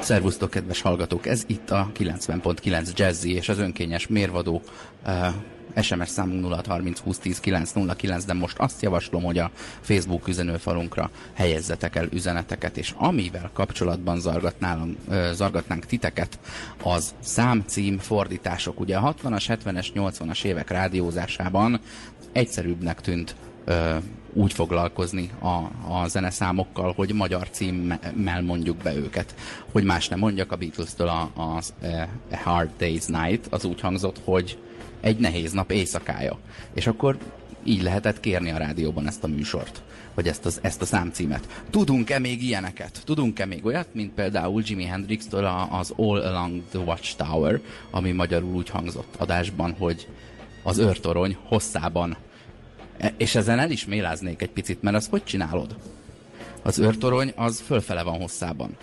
Szervusztok, kedves hallgatók! Ez itt a 90.9 Jazzy és az önkényes mérvadó uh, SMS számunk 0630 2010 909, de most azt javaslom, hogy a Facebook üzenőfalunkra helyezzetek el üzeneteket, és amivel kapcsolatban zargatnánk titeket, az számcím fordítások. Ugye a 60-as, 70-es, 80-as évek rádiózásában egyszerűbbnek tűnt úgy foglalkozni a, a zeneszámokkal, hogy magyar címmel mondjuk be őket. Hogy más nem mondjak, a Beatles-től a, a, a Hard Day's Night az úgy hangzott, hogy egy nehéz nap éjszakája. És akkor így lehetett kérni a rádióban ezt a műsort, vagy ezt, az, ezt a számcímet. Tudunk-e még ilyeneket? Tudunk-e még olyat, mint például Jimi Hendrix-től az All Along the Watchtower, ami magyarul úgy hangzott adásban, hogy az őrtorony hosszában E, és ezen el is méláznék egy picit, mert az hogy csinálod? Az őrtorony az fölfele van hosszában.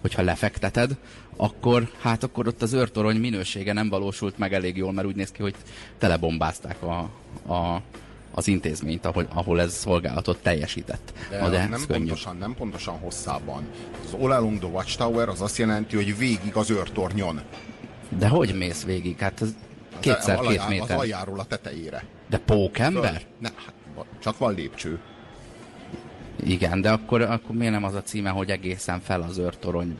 Hogyha lefekteted, akkor hát akkor ott az őrtorony minősége nem valósult meg elég jól, mert úgy néz ki, hogy telebombázták a, a, az intézményt, ahol, ahol ez szolgálatot teljesített. De, Na, de nem, pontosan, nem pontosan hosszában. Az All Along the Watchtower az azt jelenti, hogy végig az őrtornyon. De hogy mész végig? Hát az kétszer két méter. Az aljáról a tetejére. De pókember? Ne, hát, csak van lépcső. Igen, de akkor, akkor miért nem az a címe, hogy egészen fel az őrtorony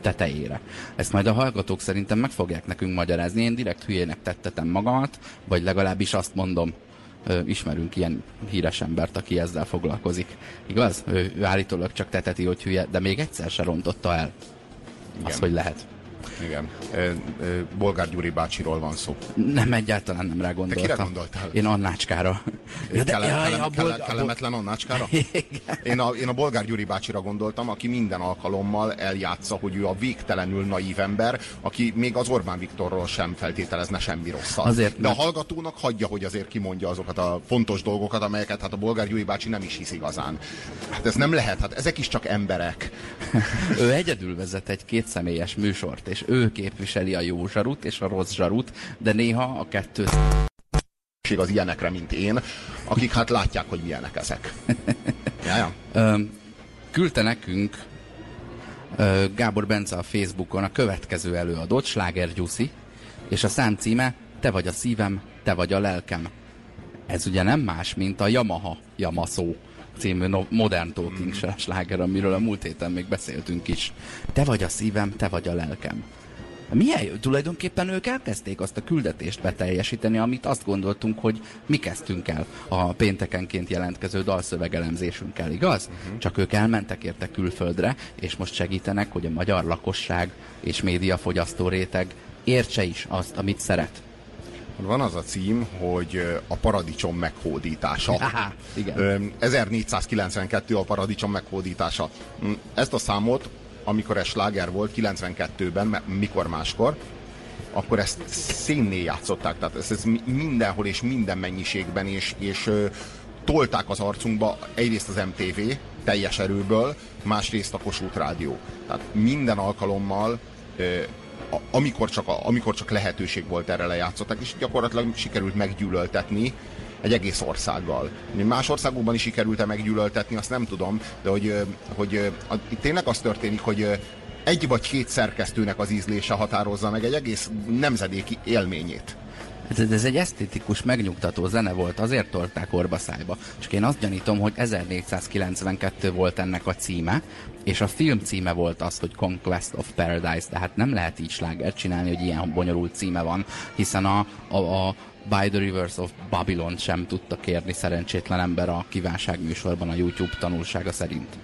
tetejére? Ezt majd a hallgatók szerintem meg fogják nekünk magyarázni. Én direkt hülyének tettetem magamat, vagy legalábbis azt mondom, ö, ismerünk ilyen híres embert, aki ezzel foglalkozik. Igaz? Ő, ő állítólag csak teteti, hogy hülye, de még egyszer se rontotta el. Igen. Az, hogy lehet. Igen. Bolgár Gyuri bácsiról van szó. Nem, egyáltalán nem rá gondoltam. Te kire gondoltál? Én Annácskára. Ja, de, kele, jaj, kele, kele, kellemetlen Annácskára? Én a, én a Bolgár Gyuri bácsira gondoltam, aki minden alkalommal eljátsza, hogy ő a végtelenül naív ember, aki még az Orbán Viktorról sem feltételezne semmi rosszat. Azért, de a hallgatónak hagyja, hogy azért kimondja azokat a fontos dolgokat, amelyeket hát a Bolgár Gyuri bácsi nem is hisz igazán. Hát ez nem lehet, hát ezek is csak emberek. ő egyedül vezet egy kétszemélyes műsort, és ő képviseli a jó zsarut és a rossz zsarut, de néha a kettő az ilyenekre, mint én, akik hát látják, hogy milyenek ezek. Jaja. küldte nekünk Gábor Bence a Facebookon a következő előadót, Sláger Gyuszi, és a szám címe Te vagy a szívem, te vagy a lelkem. Ez ugye nem más, mint a Yamaha Yamaszó című modern talking mm. sláger, amiről a múlt héten még beszéltünk is. Te vagy a szívem, te vagy a lelkem. Milyen tulajdonképpen ők elkezdték azt a küldetést beteljesíteni, amit azt gondoltunk, hogy mi kezdtünk el a péntekenként jelentkező dalszövegelemzésünkkel, igaz? Uh-huh. Csak ők elmentek érte külföldre, és most segítenek, hogy a magyar lakosság és médiafogyasztó réteg értse is azt, amit szeret. Van az a cím, hogy a paradicsom meghódítása. Aha, igen. 1492 a paradicsom meghódítása. Hm, ezt a számot, amikor ez sláger volt, 92-ben, mikor máskor, akkor ezt szénné játszották, tehát ez, ez mindenhol és minden mennyiségben, és, és tolták az arcunkba egyrészt az MTV teljes erőből, másrészt a Kossuth Rádió. Tehát minden alkalommal amikor csak, amikor csak lehetőség volt erre lejátszották, és gyakorlatilag sikerült meggyűlöltetni egy egész országgal. Más országokban is sikerült-e meggyűlöltetni, azt nem tudom, de hogy, hogy itt tényleg az történik, hogy egy vagy két szerkesztőnek az ízlése határozza meg egy egész nemzedéki élményét. Ez, ez egy esztétikus, megnyugtató zene volt, azért tolták orbaszájba. Csak én azt gyanítom, hogy 1492 volt ennek a címe, és a film címe volt az, hogy Conquest of Paradise, tehát nem lehet így slágert csinálni, hogy ilyen bonyolult címe van, hiszen a, a, a By the Rivers of Babylon sem tudta kérni szerencsétlen ember a kívánságműsorban a YouTube tanulsága szerint.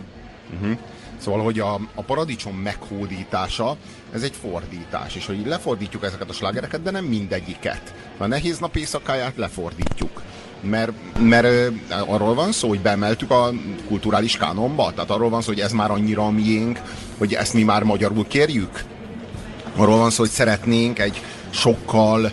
Uh-huh. Szóval, hogy a, a paradicsom meghódítása, ez egy fordítás, és hogy lefordítjuk ezeket a slágereket, de nem mindegyiket. A nehéz nap éjszakáját lefordítjuk. Mert, mert arról van szó, hogy beemeltük a kulturális kánonba? Tehát arról van szó, hogy ez már annyira a miénk, hogy ezt mi már magyarul kérjük? Arról van szó, hogy szeretnénk egy sokkal,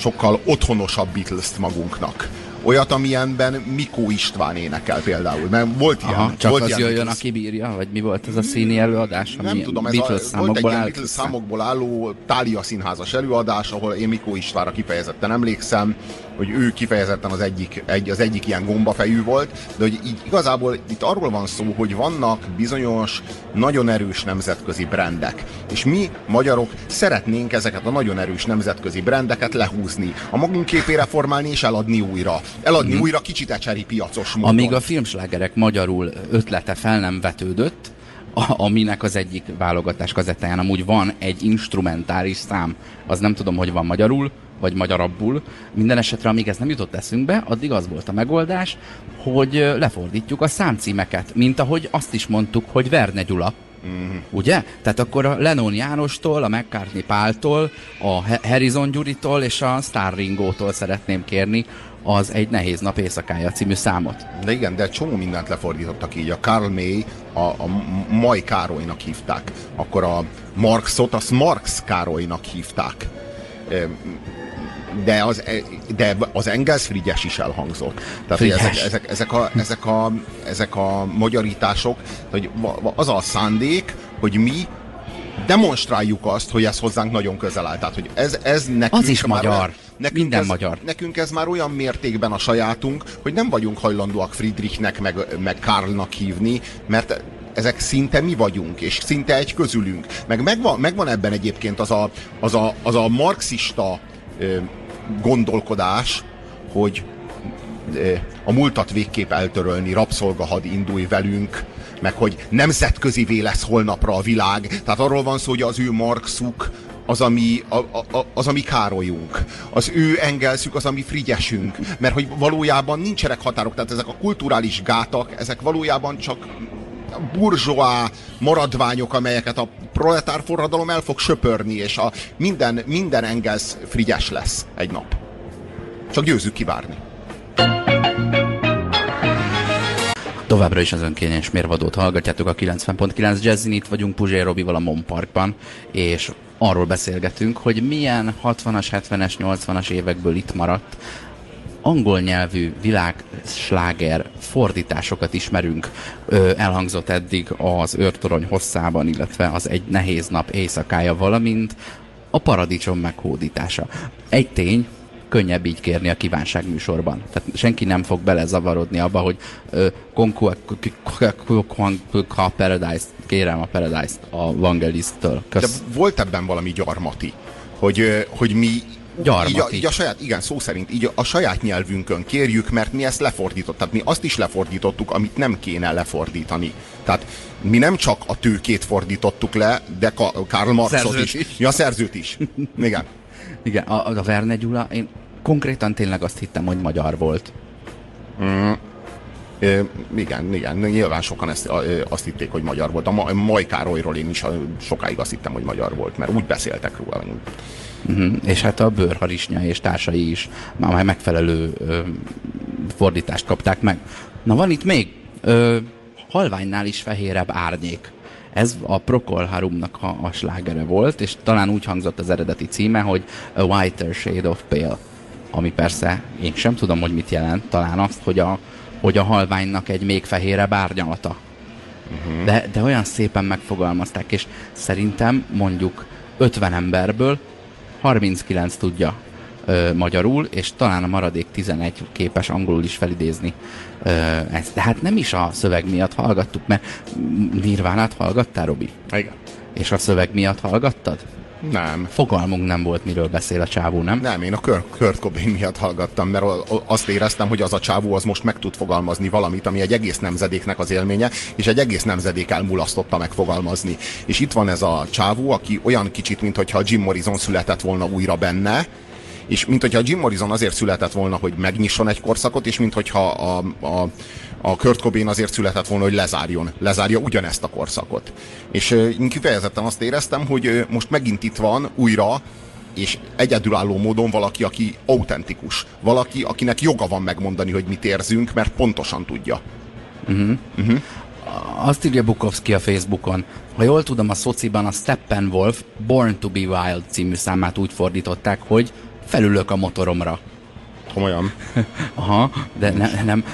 sokkal otthonosabb Beatles-t magunknak olyat, amilyenben Mikó István énekel például. Mert volt ilyen. Aha, csak volt az ilyen jöjjön, Beatles... aki bírja? Vagy mi volt ez a színi előadás? Nem tudom, ez a, volt egy ilyen Beatles számokból álló Tália színházas előadás, ahol én Mikó Istvánra kifejezetten emlékszem, hogy ő kifejezetten az egyik, egy, az egyik ilyen gombafejű volt, de hogy így igazából itt arról van szó, hogy vannak bizonyos nagyon erős nemzetközi brendek, és mi magyarok szeretnénk ezeket a nagyon erős nemzetközi brendeket lehúzni, a magunk képére formálni és eladni újra. Eladni mm. újra kicsit ecseri piacos módon. Amíg a filmslágerek magyarul ötlete fel nem vetődött, a, aminek az egyik válogatás kazettáján amúgy van egy instrumentális szám. Az nem tudom, hogy van magyarul, vagy magyarabbul. Minden esetre, amíg ez nem jutott eszünkbe, addig az volt a megoldás, hogy lefordítjuk a számcímeket, mint ahogy azt is mondtuk, hogy Verne Gyula. Mm-hmm. Ugye? Tehát akkor a Lennon Jánostól, a McCartney Páltól, a Harrison Gyuritól és a Star Ringótól szeretném kérni az egy nehéz nap éjszakája című számot. De igen, de csomó mindent lefordítottak így. A Karl May a, a Mai Károlynak hívták. Akkor a Marxot azt Marx Károlynak hívták. De az, de az Engels Frigyes is elhangzott. Tehát ezek, ezek, ezek, a, ezek, a, ezek a magyarítások, hogy az a szándék, hogy mi demonstráljuk azt, hogy ez hozzánk nagyon közel áll. Tehát, hogy ez, ez nekünk az is magyar. Nekünk Minden ez, magyar. Nekünk ez már olyan mértékben a sajátunk, hogy nem vagyunk hajlandóak Friedrichnek, meg, meg Karlnak hívni, mert ezek szinte mi vagyunk, és szinte egy közülünk. Meg megvan, megvan ebben egyébként az a, az a, az a marxista ö, gondolkodás, hogy ö, a múltat végképp eltörölni, rabszolgahad indulj velünk, meg hogy nemzetközi lesz holnapra a világ. Tehát arról van szó, hogy az ő Marxuk az, ami, a, a, az, ami Károlyunk. Az ő Engelszük az, ami Frigyesünk. Mert hogy valójában nincsenek határok, tehát ezek a kulturális gátak, ezek valójában csak burzsóá maradványok, amelyeket a proletár forradalom el fog söpörni, és a minden, minden Engels Frigyes lesz egy nap. Csak győzzük kivárni. Továbbra is az önkényes mérvadót hallgatjátok a 90.9 Jazzin, itt vagyunk Puzsér Robival a Mon Parkban, és arról beszélgetünk, hogy milyen 60-as, 70-es, 80-as évekből itt maradt angol nyelvű világsláger fordításokat ismerünk. Ö, elhangzott eddig az őrtorony hosszában, illetve az egy nehéz nap éjszakája, valamint a paradicsom meghódítása. Egy tény, könnyebb így kérni a kívánság műsorban. Tehát senki nem fog belezavarodni abba, hogy a Paradise, kérem a Paradise-t a Vangelis-től. De volt ebben valami gyarmati, hogy, hogy mi Gyarmati. Így a, így a saját, igen, szó szerint, így a saját nyelvünkön kérjük, mert mi ezt lefordítottuk. Tehát mi azt is lefordítottuk, amit nem kéne lefordítani. Tehát mi nem csak a tőkét fordítottuk le, de Karl Marxot is. is. Ja, szerzőt is. Igen. Igen, a, a Verne Gyula, én konkrétan tényleg azt hittem, hogy magyar volt. Mm. É, igen, igen, nyilván sokan ezt, azt hitték, hogy magyar volt. A Maj Károlyról én is sokáig azt hittem, hogy magyar volt, mert úgy beszéltek róla. Uh-huh. És hát a bőrharisnya és társai is már megfelelő ö, fordítást kapták meg. Na van itt még ö, halványnál is fehérebb árnyék. Ez a Procol Harumnak a, a slágere volt, és talán úgy hangzott az eredeti címe, hogy A Whiter Shade of Pale. Ami persze én sem tudom, hogy mit jelent, talán azt, hogy a, hogy a halványnak egy még fehérebb árnyalata. Uh-huh. De, de olyan szépen megfogalmazták, és szerintem mondjuk 50 emberből 39 tudja ö, magyarul, és talán a maradék 11 képes angolul is felidézni ö, ezt. De hát nem is a szöveg miatt hallgattuk, mert Nirvánát hallgattál, Robi? Igen. És a szöveg miatt hallgattad? Nem. Fogalmunk nem volt, miről beszél a csávó, nem? Nem, én a Kurt Cobain miatt hallgattam, mert azt éreztem, hogy az a csávó az most meg tud fogalmazni valamit, ami egy egész nemzedéknek az élménye, és egy egész nemzedék elmulasztotta megfogalmazni. És itt van ez a csávó, aki olyan kicsit, mintha Jim Morrison született volna újra benne, és mint hogyha Jim Morrison azért született volna, hogy megnyisson egy korszakot, és mint hogyha a, a, a Kurt Cobain azért született volna, hogy lezárjon, lezárja ugyanezt a korszakot. És én kifejezetten azt éreztem, hogy most megint itt van újra, és egyedülálló módon valaki, aki autentikus. Valaki, akinek joga van megmondani, hogy mit érzünk, mert pontosan tudja. Uh-huh. Uh-huh. Azt írja Bukowski a Facebookon. Ha jól tudom, a szociban a Steppenwolf Born to be Wild című számát úgy fordították, hogy felülök a motoromra. Komolyan? Aha, de ne, nem.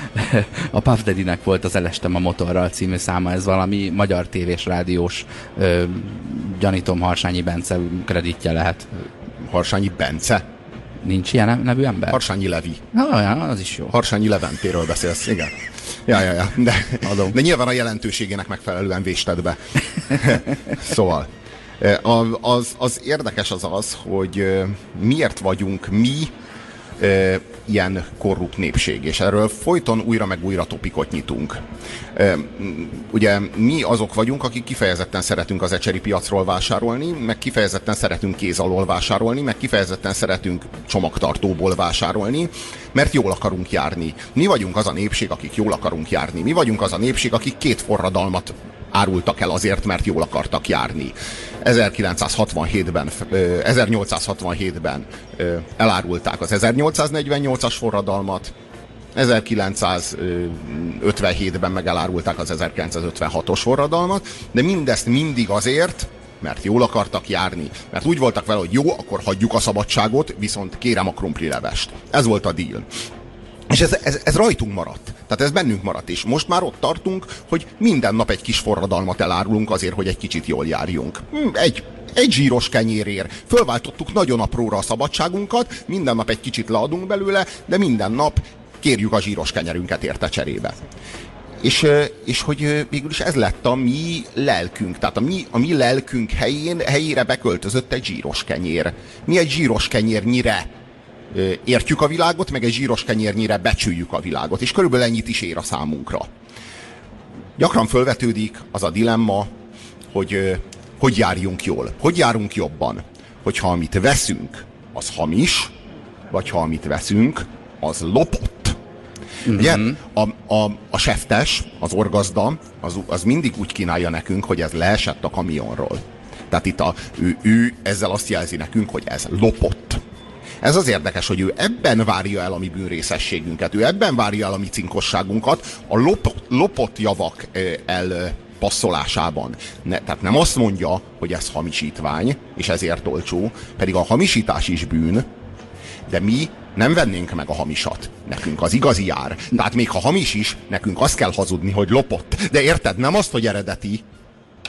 A Puff Daddy-nek volt az Elestem a motorral című száma, ez valami magyar tévés rádiós ö, gyanítom Harsányi Bence kreditje lehet. Harsányi Bence? Nincs ilyen nevű ember? Harsányi Levi. Ah, ja, az is jó. Harsányi Leventéről beszélsz, igen. Ja, ja, ja. De, Adom. de nyilván a jelentőségének megfelelően vésted be. szóval, az, az érdekes az az, hogy miért vagyunk mi ilyen korrupt népség, és erről folyton újra meg újra topikot nyitunk. Ugye mi azok vagyunk, akik kifejezetten szeretünk az ecseri piacról vásárolni, meg kifejezetten szeretünk kéz alól vásárolni, meg kifejezetten szeretünk csomagtartóból vásárolni, mert jól akarunk járni. Mi vagyunk az a népség, akik jól akarunk járni. Mi vagyunk az a népség, akik két forradalmat árultak el azért, mert jól akartak járni. 1967-ben, 1867-ben elárulták az 1848-as forradalmat, 1957-ben meg elárulták az 1956-os forradalmat, de mindezt mindig azért, mert jól akartak járni. Mert úgy voltak vele, hogy jó, akkor hagyjuk a szabadságot, viszont kérem a krumplilevest. Ez volt a deal. És ez, ez, ez rajtunk maradt. Tehát ez bennünk maradt, és most már ott tartunk, hogy minden nap egy kis forradalmat elárulunk azért, hogy egy kicsit jól járjunk. Hm, egy, egy zsíros kenyérért. Fölváltottuk nagyon apróra a szabadságunkat, minden nap egy kicsit leadunk belőle, de minden nap kérjük a zsíros kenyerünket érte cserébe. És, és hogy végül is ez lett a mi lelkünk. Tehát a mi, a mi lelkünk helyén, helyére beköltözött egy zsíros kenyér. Mi egy zsíros kenyérnyire értjük a világot, meg egy zsíros kenyérnyire becsüljük a világot, és körülbelül ennyit is ér a számunkra. Gyakran fölvetődik az a dilemma, hogy hogy járjunk jól, hogy járunk jobban, hogyha amit veszünk, az hamis, vagy ha amit veszünk, az lopott. Mm-hmm. Ugye? A, a, a seftes, az orgazda, az, az mindig úgy kínálja nekünk, hogy ez leesett a kamionról. Tehát itt a, ő, ő ezzel azt jelzi nekünk, hogy ez lopott. Ez az érdekes, hogy ő ebben várja el a mi bűnrészességünket, ő ebben várja el a mi cinkosságunkat, a lop, lopott javak el passzolásában. Ne, tehát nem azt mondja, hogy ez hamisítvány, és ezért olcsó, pedig a hamisítás is bűn, de mi nem vennénk meg a hamisat. Nekünk az igazi jár. Tehát még ha hamis is, nekünk azt kell hazudni, hogy lopott. De érted, nem azt, hogy eredeti.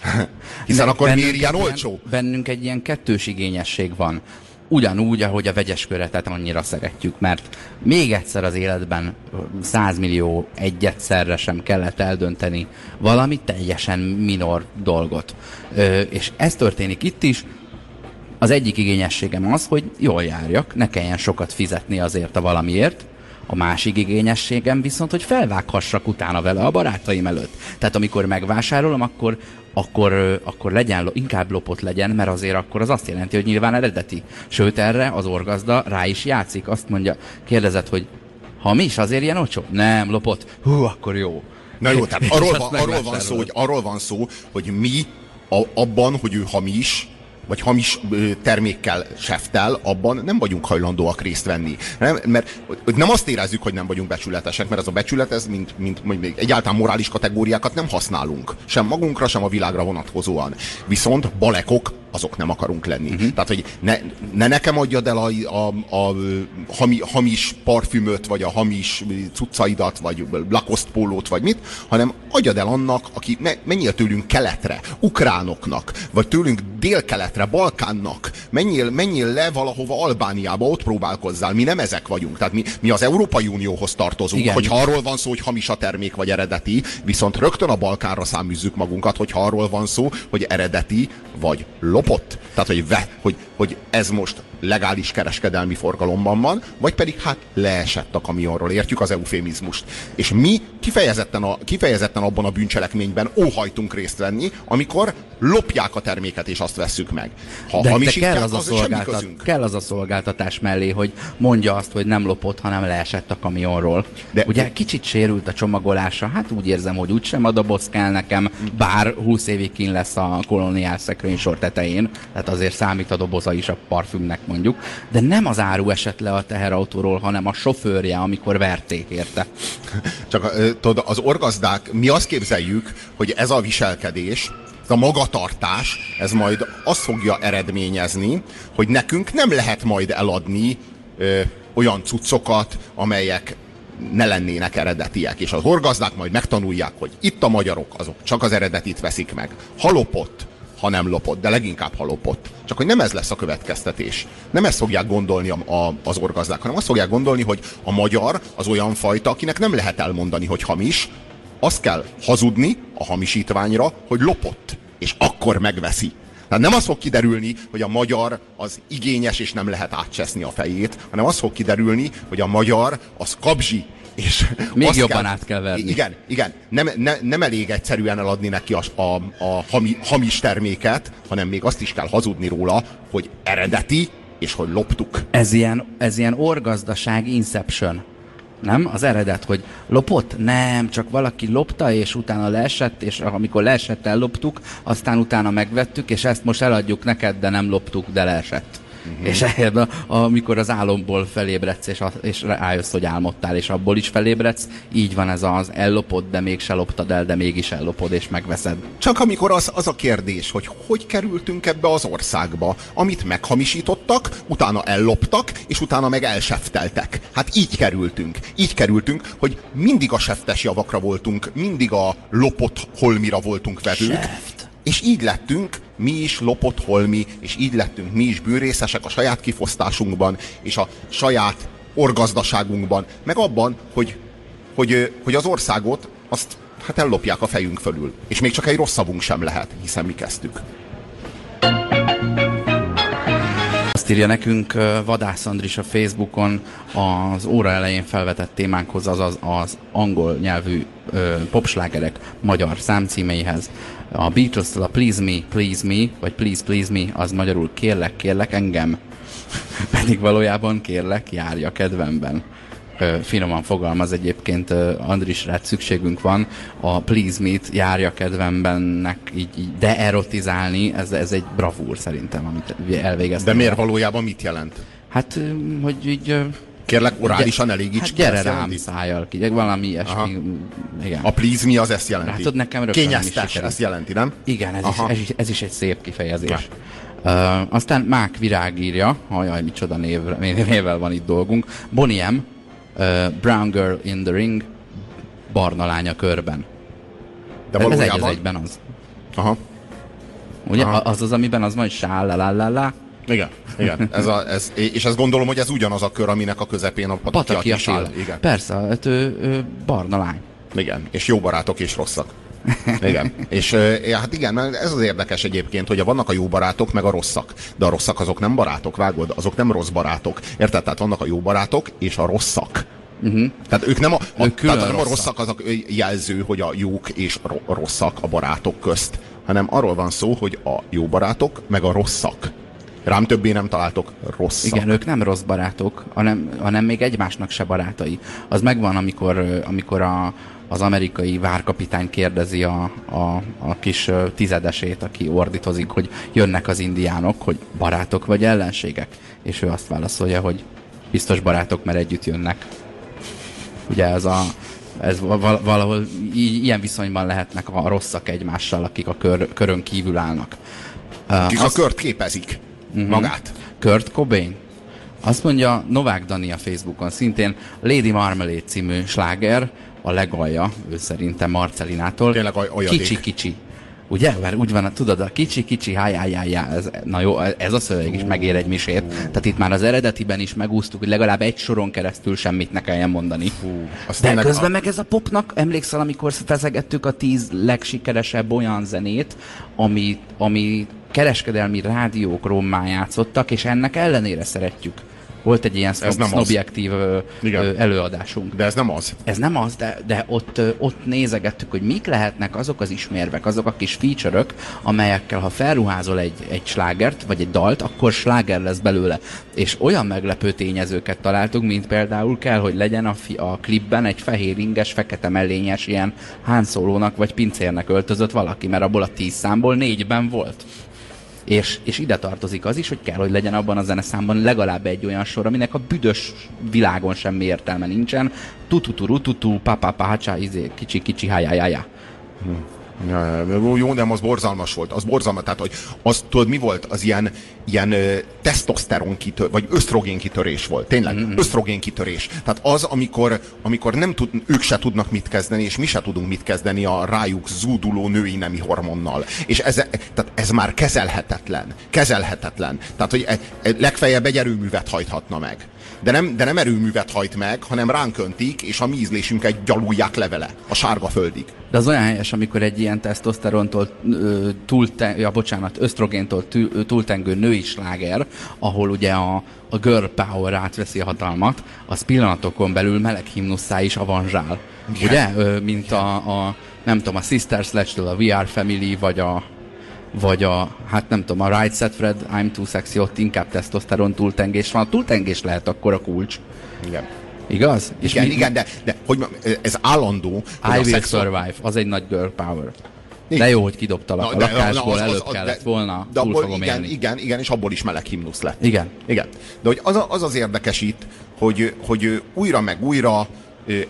Hiszen de akkor miért ilyen olcsó? Bennünk egy ilyen kettős igényesség van ugyanúgy, ahogy a vegyes köretet annyira szeretjük, mert még egyszer az életben 100 millió egyetszerre sem kellett eldönteni valami teljesen minor dolgot. Ö, és ez történik itt is, az egyik igényességem az, hogy jól járjak, ne kelljen sokat fizetni azért a valamiért, a másik igényességem viszont, hogy felvághassak utána vele a barátaim előtt. Tehát amikor megvásárolom, akkor akkor, akkor legyen, inkább lopott legyen, mert azért akkor az azt jelenti, hogy nyilván eredeti. Sőt, erre az orgazda rá is játszik, azt mondja, kérdezett, hogy hamis, azért ilyen olcsó? Nem, lopott. Hú, akkor jó. Na jó, tehát arról, van, arról, van szó, hogy, arról van szó, hogy mi a, abban, hogy ő hamis, vagy hamis termékkel seftel, abban nem vagyunk hajlandóak részt venni. Nem, mert nem azt érezzük, hogy nem vagyunk becsületesek, mert ez a becsület, ez mint, mint, még egyáltalán morális kategóriákat nem használunk. Sem magunkra, sem a világra vonatkozóan. Viszont balekok azok nem akarunk lenni. Uh-huh. Tehát, hogy ne, ne nekem adjad el a, a, a hami, hamis parfümöt, vagy a hamis cuccaidat, vagy Lacoste pólót, vagy mit, hanem adjad el annak, aki me, menjél tőlünk keletre, ukránoknak, vagy tőlünk délkeletre, Balkánnak, menjél, menjél le valahova Albániába, ott próbálkozzál. Mi nem ezek vagyunk. Tehát mi, mi az Európai Unióhoz tartozunk, Igen. hogyha arról van szó, hogy hamis a termék, vagy eredeti, viszont rögtön a Balkánra száműzzük magunkat, hogyha arról van szó, hogy eredeti, vagy lopott. Tehát, hogy, ve, hogy, hogy ez most legális kereskedelmi forgalomban van, vagy pedig hát leesett a kamionról, értjük az eufémizmust. És mi kifejezetten, a, kifejezetten abban a bűncselekményben óhajtunk részt venni, amikor lopják a terméket és azt vesszük meg. Ha de, de kell, az, az, a szolgáltat, kell az a szolgáltatás mellé, hogy mondja azt, hogy nem lopott, hanem leesett a kamionról. De, Ugye de, kicsit sérült a csomagolása, hát úgy érzem, hogy úgysem ad a boszkál nekem, bár 20 évig kín lesz a koloniál sor tetején, tehát azért számít a doboza is a parfümnek mondjuk, de nem az áru esett le a teherautóról, hanem a sofőrje, amikor verték érte. Csak tudod, az orgazdák, mi azt képzeljük, hogy ez a viselkedés, ez a magatartás, ez majd azt fogja eredményezni, hogy nekünk nem lehet majd eladni ö, olyan cuccokat, amelyek ne lennének eredetiek, és az orgazdák majd megtanulják, hogy itt a magyarok, azok csak az eredetit veszik meg. Halopott, ha nem lopott, de leginkább, ha lopott. Csak hogy nem ez lesz a következtetés. Nem ezt fogják gondolni a, a, az orgazdák, hanem azt fogják gondolni, hogy a magyar az olyan fajta, akinek nem lehet elmondani, hogy hamis, azt kell hazudni a hamisítványra, hogy lopott, és akkor megveszi. Tehát nem az fog kiderülni, hogy a magyar az igényes, és nem lehet átcseszni a fejét, hanem az fog kiderülni, hogy a magyar az kabzsi, és Még jobban kell, át kell verni. Igen, igen. Nem, ne, nem elég egyszerűen eladni neki a, a, a hami, hamis terméket, hanem még azt is kell hazudni róla, hogy eredeti, és hogy loptuk. Ez ilyen, ez ilyen orgazdaság inception. Nem? Az eredet, hogy lopott? Nem, csak valaki lopta, és utána leesett, és amikor leesett, elloptuk, aztán utána megvettük, és ezt most eladjuk neked, de nem loptuk, de leesett. Uh-huh. És ehhez, amikor az álomból felébredsz, és, a, és rájössz, hogy álmodtál, és abból is felébredsz, így van ez az ellopod, de mégse loptad el, de mégis ellopod, és megveszed. Csak amikor az, az a kérdés, hogy hogy kerültünk ebbe az országba, amit meghamisítottak, utána elloptak, és utána meg elsefteltek. Hát így kerültünk. Így kerültünk, hogy mindig a seftes javakra voltunk, mindig a lopott holmira voltunk vevők. Seft és így lettünk mi is lopott holmi, és így lettünk mi is bűrészesek a saját kifosztásunkban, és a saját orgazdaságunkban, meg abban, hogy, hogy, hogy az országot azt hát ellopják a fejünk fölül. És még csak egy rosszabbunk sem lehet, hiszen mi kezdtük. Azt írja nekünk Vadász Andris a Facebookon az óra elején felvetett témánkhoz, az az, az angol nyelvű popslágerek magyar számcímeihez. A beatles a Please Me, Please Me, vagy Please Please Me, az magyarul kérlek, kérlek engem. Pedig valójában kérlek, járja kedvemben finoman fogalmaz egyébként Andris rá szükségünk van, a Please Me-t járja kedvembennek így, így de-erotizálni, ez, ez egy bravúr szerintem, amit elvégeztem. De miért valójában mit jelent? Hát, hogy így Kérlek, orálisan elégíts hát gyere rám szájjal ki, valami ilyesmi. Igen. A please me az ezt jelenti. Látod, nekem rögtön Kényeztes, ezt jelenti, nem? Igen, ez, is, ez, is, ez is egy szép kifejezés. Ja. Uh, aztán Mák Virág írja, hajaj, micsoda névre, névvel van itt dolgunk. Bonnie M, uh, Brown Girl in the Ring, barna lánya körben. De valójában... Ez egy az egyben az. Aha. Ugye? Aha. Az az, amiben az majd sá, la, la, la, la, igen, igen. Ez a, ez, és ezt gondolom, hogy ez ugyanaz a kör, aminek a közepén a Pataki is él. Igen. Persze, hát ő, ő barna lány. Igen, és jó barátok és rosszak. Igen. És hát igen, ez az érdekes egyébként, hogy vannak a jó barátok, meg a rosszak. De a rosszak azok nem barátok, vágod? Azok nem rossz barátok. Érted? Tehát vannak a jó barátok és a rosszak. Uh-huh. Tehát ők nem a, a, tehát nem a rosszak az a jelző, hogy a jók és rosszak a barátok közt, hanem arról van szó, hogy a jó barátok meg a rosszak Rám többé nem találtok rosszak. Igen, ők nem rossz barátok, hanem, hanem még egymásnak se barátai. Az megvan, amikor, amikor a, az amerikai várkapitány kérdezi a, a, a kis tizedesét, aki ordítozik, hogy jönnek az indiánok, hogy barátok vagy ellenségek. És ő azt válaszolja, hogy biztos barátok, mert együtt jönnek. Ugye ez a, ez valahol így, ilyen viszonyban lehetnek a rosszak egymással, akik a kör, körön kívül állnak. Akik azt, a kört képezik uh-huh. magát. Kurt Cobain. Azt mondja Novák Dani a Facebookon, szintén Lady Marmalade című sláger, a legalja, ő szerintem Marcelinától. Tényleg Kicsi-kicsi. Ugye? Mert úgy van, tudod, a kicsi-kicsi, hájájájá, ez, na jó, ez a szöveg is megér egy misét. Tehát itt már az eredetiben is megúsztuk, hogy legalább egy soron keresztül semmit ne kelljen mondani. Uh. De közben a... meg ez a popnak, emlékszel, amikor feszegettük a tíz legsikeresebb olyan zenét, ami, ami kereskedelmi rádiók már játszottak, és ennek ellenére szeretjük. Volt egy ilyen nem objektív előadásunk. De ez nem az. Ez nem az, de, de ott, ott nézegettük, hogy mik lehetnek azok az ismérvek, azok a kis feature amelyekkel ha felruházol egy, egy slágert, vagy egy dalt, akkor sláger lesz belőle. És olyan meglepő tényezőket találtunk, mint például kell, hogy legyen a, fi, a klipben egy fehér inges, fekete mellényes ilyen hánszólónak vagy pincérnek öltözött valaki, mert abból a tíz számból négyben volt. És, és ide tartozik az is, hogy kell, hogy legyen abban a zeneszámban legalább egy olyan sor, aminek a büdös világon semmi értelme nincsen. Tututuru, tutu, papá, pácsá, izé, kicsi, kicsi, hájájájá. Hm. Ja, jó, nem, az borzalmas volt. Az borzalmas, tehát, hogy az tudod, mi volt? Az ilyen, ilyen ö, tesztoszteron kitör, vagy ösztrogén kitörés volt. Tényleg, mm-hmm. ösztrogén kitörés. Tehát az, amikor, amikor nem tud, ők se tudnak mit kezdeni, és mi se tudunk mit kezdeni a rájuk zúduló női nemi hormonnal. És ez, tehát ez már kezelhetetlen. Kezelhetetlen. Tehát, hogy e, e, legfeljebb egy erőművet hajthatna meg de nem, de nem erőművet hajt meg, hanem ránk öntik, és a mi ízlésünket gyalulják levele, a sárga földig. De az olyan helyes, amikor egy ilyen tesztoszterontól túl, ja, bocsánat, ösztrogéntól túltengő női sláger, ahol ugye a, a girl power átveszi a hatalmat, az pillanatokon belül meleg himnusszá is avanzsál. Igen. Ugye? Ö, mint a, a, nem tudom, a Sister Sledge-től a VR Family, vagy a, vagy a, hát nem tudom, a Right Set Fred, I'm Too Sexy, ott inkább tesztoszteron túltengés van. A túltengés lehet akkor a kulcs. Igen. Igaz? És igen, mi, igen, de, de hogy ez állandó. I will szex... survive, az egy nagy girl power. Igen. De jó, hogy kidobtalak na, a lakásból, na, az, előbb az, kellett de, volna, de abból, igen, élni. igen, igen, és abból is meleg himnusz lett. Igen. Igen. De hogy az, az az érdekes itt, hogy, hogy újra meg újra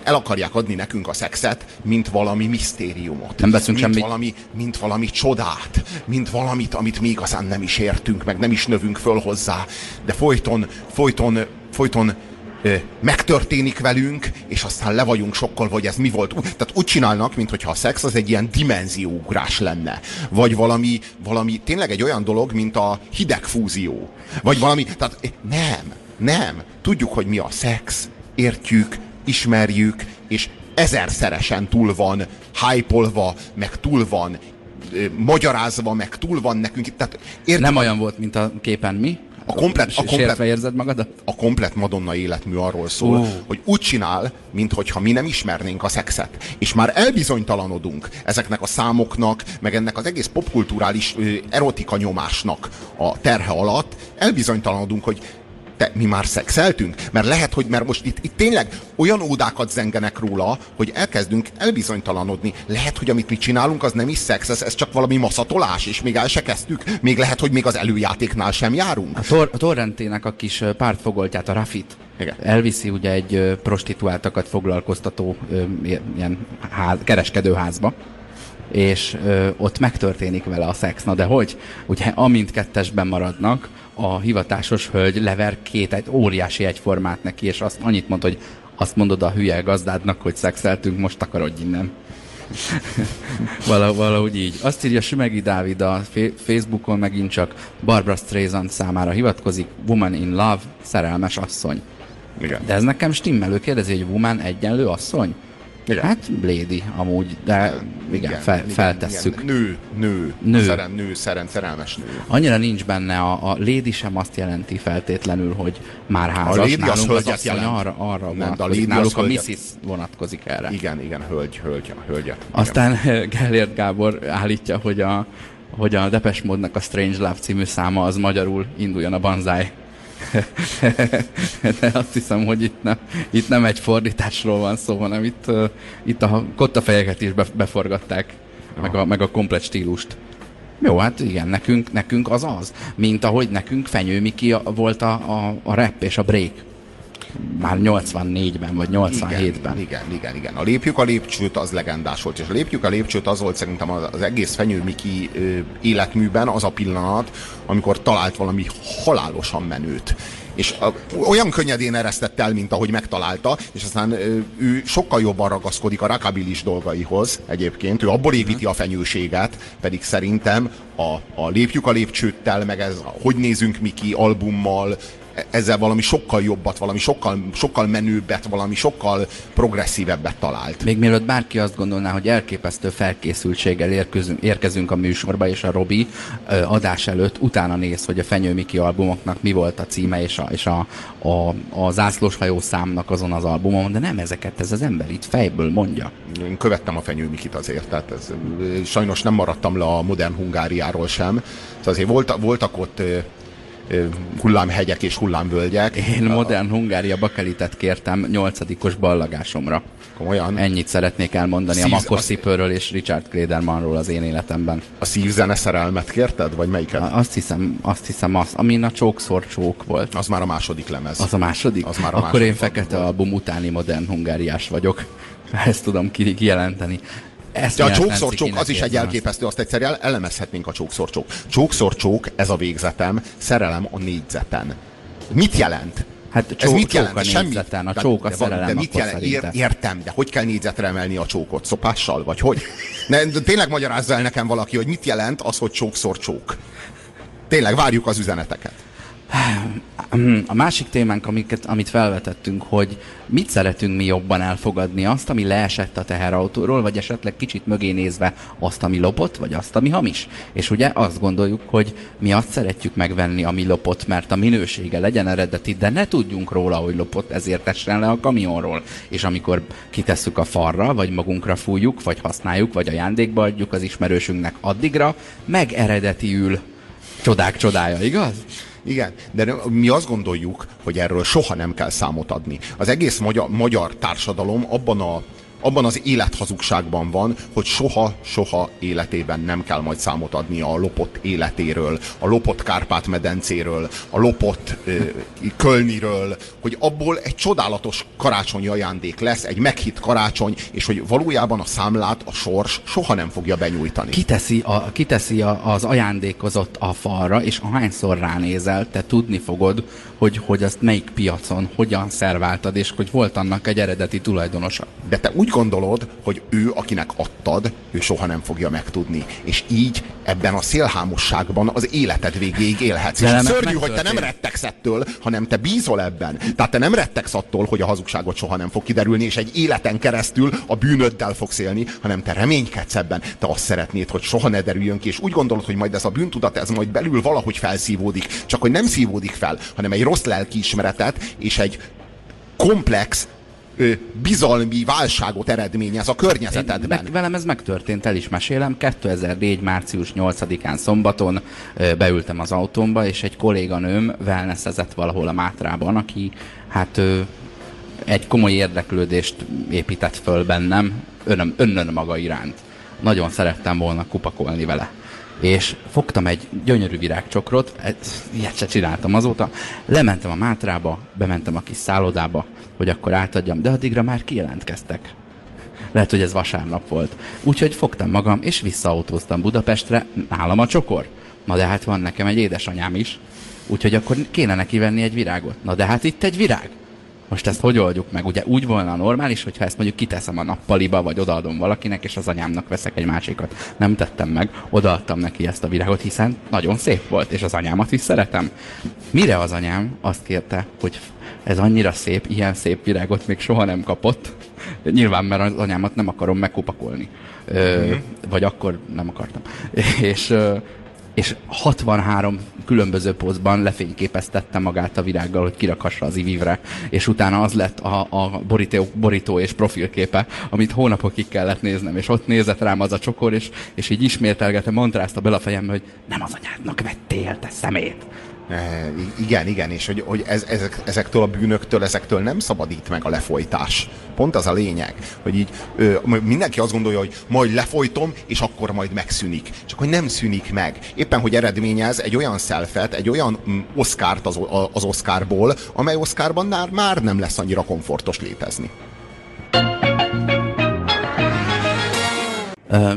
el akarják adni nekünk a szexet, mint valami misztériumot. Nem beszünk mint semmit. Valami, mint valami csodát, mint valamit, amit mi igazán nem is értünk, meg nem is növünk föl hozzá, de folyton, folyton, folyton megtörténik velünk, és aztán le vagyunk sokkal, hogy ez mi volt. Tehát úgy csinálnak, mintha a szex az egy ilyen dimenzióugrás lenne. Vagy valami, valami, tényleg egy olyan dolog, mint a hidegfúzió. Vagy valami, tehát nem, nem. Tudjuk, hogy mi a szex, értjük, ismerjük, és ezerszeresen túl van hype meg túl van magyarázva, meg túl van nekünk. Tehát, értem, Nem olyan volt, mint a képen mi? A komplet, a komplet, érzed magadat? A komplet Madonna életmű arról szól, uh. hogy úgy csinál, mintha mi nem ismernénk a szexet. És már elbizonytalanodunk ezeknek a számoknak, meg ennek az egész popkulturális erotika nyomásnak a terhe alatt, elbizonytalanodunk, hogy te, mi már szexeltünk? Mert lehet, hogy mert most itt, itt tényleg olyan ódákat zengenek róla, hogy elkezdünk elbizonytalanodni. Lehet, hogy amit mi csinálunk, az nem is szex, ez, ez csak valami maszatolás, és még el se kezdtük. Még lehet, hogy még az előjátéknál sem járunk. A, tor- a Torrentének a kis pártfogoltját, a Rafit, igen. Elviszi ugye egy prostituáltakat foglalkoztató ilyen ház, kereskedőházba, és ö, ott megtörténik vele a szex. Na de hogy? Ugye amint kettesben maradnak, a hivatásos hölgy lever két egy óriási egyformát neki, és azt annyit mond, hogy azt mondod a hülye gazdádnak, hogy szexeltünk, most akarodj innen. valahogy, valahogy így. Azt írja Sümegi Dávid a Facebookon megint csak Barbara Streisand számára hivatkozik, Woman in Love, szerelmes asszony. Igen. De ez nekem stimmelő, kérdezi, hogy woman egyenlő asszony? Igen. Hát Lady amúgy, de igen, igen, fel, igen feltesszük. Igen. Nő, nő, nő. Szeren, nő, szeren, szerelmes nő. Annyira nincs benne, a, a Lady sem azt jelenti feltétlenül, hogy már házas. A Lady Nálunk az, az jelent. arra, arra Nem, a Lady náluk a Mrs. vonatkozik erre. Igen, igen, hölgy, hölgy, hölgy. Aztán Gellért Gábor állítja, hogy a, hogy a Depes Módnak a Strange Love című száma az magyarul induljon a banzáj de azt hiszem, hogy itt nem, itt nem egy fordításról van szó, hanem itt, itt a kottafejeket is beforgatták, meg a, meg a komplet stílust. Jó, hát igen, nekünk, nekünk az az. Mint ahogy nekünk Fenyő Miki volt a, a, a rap és a break már 84-ben vagy 87-ben. Igen, igen, igen. A Lépjük a lépcsőt az legendás volt, és a Lépjük a lépcsőt az volt szerintem az egész Fenyő Miki életműben az a pillanat, amikor talált valami halálosan menőt és a, olyan könnyedén eresztett el, mint ahogy megtalálta, és aztán ő sokkal jobban ragaszkodik a rakabilis dolgaihoz egyébként, ő abból építi a fenyőséget, pedig szerintem a, a Lépjük a lépcsőttel, meg ez Hogy nézünk mi ki albummal, ezzel valami sokkal jobbat, valami sokkal, sokkal menőbbet, valami sokkal progresszívebbet talált. Még mielőtt bárki azt gondolná, hogy elképesztő felkészültséggel érkezünk, érkezünk a műsorba, és a Robi adás előtt utána néz, hogy a Fenyő Miki albumoknak mi volt a címe, és a, és a, a, a zászlóshajó számnak azon az albumon, de nem ezeket, ez az ember itt fejből mondja. Én követtem a Fenyő Mikit azért, tehát ez, sajnos nem maradtam le a modern Hungáriáról sem. Szóval azért voltak, voltak ott hullámhegyek és hullámvölgyek. Én modern Hungária bakelitet kértem nyolcadikos ballagásomra. Komolyan? Ennyit szeretnék elmondani Szív... a Makos Cipőről és Richard Kledermanról az én életemben. A szívzene szerelmet kérted, vagy melyiket? Azt hiszem, azt hiszem az, amin a csókszor csók volt. Az már a második lemez. Az a második? Az már a Akkor második én fekete album utáni modern hungáriás vagyok. Ezt tudom kijelenteni De a csókszor csók az is egy elképesztő, azt egyszer el, elemezhetnénk a csókszor csók. Csókszor csók, ez a végzetem, szerelem a négyzeten. Mit jelent? Hát csók, ez mit jelent? A négyzeten, a csók a de, szerelem, de mit jelent? Ér, értem, de hogy kell négyzetre emelni a csókot? Szopással? Vagy hogy? Ne, tényleg magyarázza el nekem valaki, hogy mit jelent az, hogy csókszor csók. Tényleg, várjuk az üzeneteket. A másik témánk, amiket, amit felvetettünk, hogy mit szeretünk mi jobban elfogadni, azt, ami leesett a teherautóról, vagy esetleg kicsit mögé nézve azt, ami lopott, vagy azt, ami hamis. És ugye azt gondoljuk, hogy mi azt szeretjük megvenni, ami lopott, mert a minősége legyen eredeti, de ne tudjunk róla, hogy lopott, ezért essen le a kamionról. És amikor kitesszük a farra, vagy magunkra fújjuk, vagy használjuk, vagy ajándékba adjuk az ismerősünknek addigra, meg eredetiül csodák csodája, igaz? Igen, de mi azt gondoljuk, hogy erről soha nem kell számot adni. Az egész magyar, magyar társadalom abban a abban az élethazugságban van, hogy soha-soha életében nem kell majd számot adni a lopott életéről, a lopott Kárpát-medencéről, a lopott ö, Kölniről, hogy abból egy csodálatos karácsonyi ajándék lesz, egy meghitt karácsony, és hogy valójában a számlát a sors soha nem fogja benyújtani. Kiteszi, a, kiteszi a, az ajándékozott a falra, és ahányszor ránézel, te tudni fogod, hogy, hogy azt melyik piacon, hogyan szerváltad, és hogy volt annak egy eredeti tulajdonosa. De te úgy gondolod, hogy ő, akinek adtad, ő soha nem fogja megtudni. És így ebben a szélhámosságban az életed végéig élhetsz. De és szörnyű, hogy te nem rettegsz ettől, hanem te bízol ebben. Tehát te nem rettegsz attól, hogy a hazugságot soha nem fog kiderülni, és egy életen keresztül a bűnöddel fogsz élni, hanem te reménykedsz ebben. Te azt szeretnéd, hogy soha ne derüljön ki, és úgy gondolod, hogy majd ez a bűntudat, ez majd belül valahogy felszívódik. Csak hogy nem szívódik fel, hanem egy rossz lelkiismeretet és egy komplex bizalmi válságot eredményez a környezetedben. Meg, velem ez megtörtént, el is mesélem. 2004. március 8-án szombaton beültem az autómba, és egy kolléganőm wellnessezett valahol a Mátrában, aki hát egy komoly érdeklődést épített föl bennem önöm, önnön maga iránt. Nagyon szerettem volna kupakolni vele és fogtam egy gyönyörű virágcsokrot, ilyet se csináltam azóta, lementem a Mátrába, bementem a kis szállodába, hogy akkor átadjam, de addigra már kijelentkeztek. Lehet, hogy ez vasárnap volt. Úgyhogy fogtam magam, és visszaautóztam Budapestre, nálam a csokor. Na de hát van nekem egy édesanyám is, úgyhogy akkor kéne neki venni egy virágot. Na de hát itt egy virág. Most ezt hogy oldjuk meg? Ugye úgy volna normális, hogyha ezt mondjuk kiteszem a nappaliba, vagy odaadom valakinek, és az anyámnak veszek egy másikat. Nem tettem meg, odaadtam neki ezt a virágot, hiszen nagyon szép volt, és az anyámat is szeretem. Mire az anyám azt kérte, hogy ez annyira szép, ilyen szép virágot még soha nem kapott. Nyilván, mert az anyámat nem akarom megkupakolni. Ö, mm-hmm. Vagy akkor nem akartam. És és 63 különböző pozban lefényképeztette magát a virággal, hogy kirakhassa az ivivre, és utána az lett a, a borító, borító és profilképe, amit hónapokig kellett néznem, és ott nézett rám az a csokor, és, és így ismételgette, mantrázta bele a fejembe, hogy nem az anyádnak vettél, te szemét. E, igen, igen, és hogy, hogy ez, ezek, ezektől a bűnöktől, ezektől nem szabadít meg a lefolytás. Pont az a lényeg, hogy így ö, mindenki azt gondolja, hogy majd lefolytom, és akkor majd megszűnik. Csak hogy nem szűnik meg. Éppen, hogy eredményez egy olyan szelfet, egy olyan mm, oszkárt az, az oszkárból, amely oszkárban már, már nem lesz annyira komfortos létezni.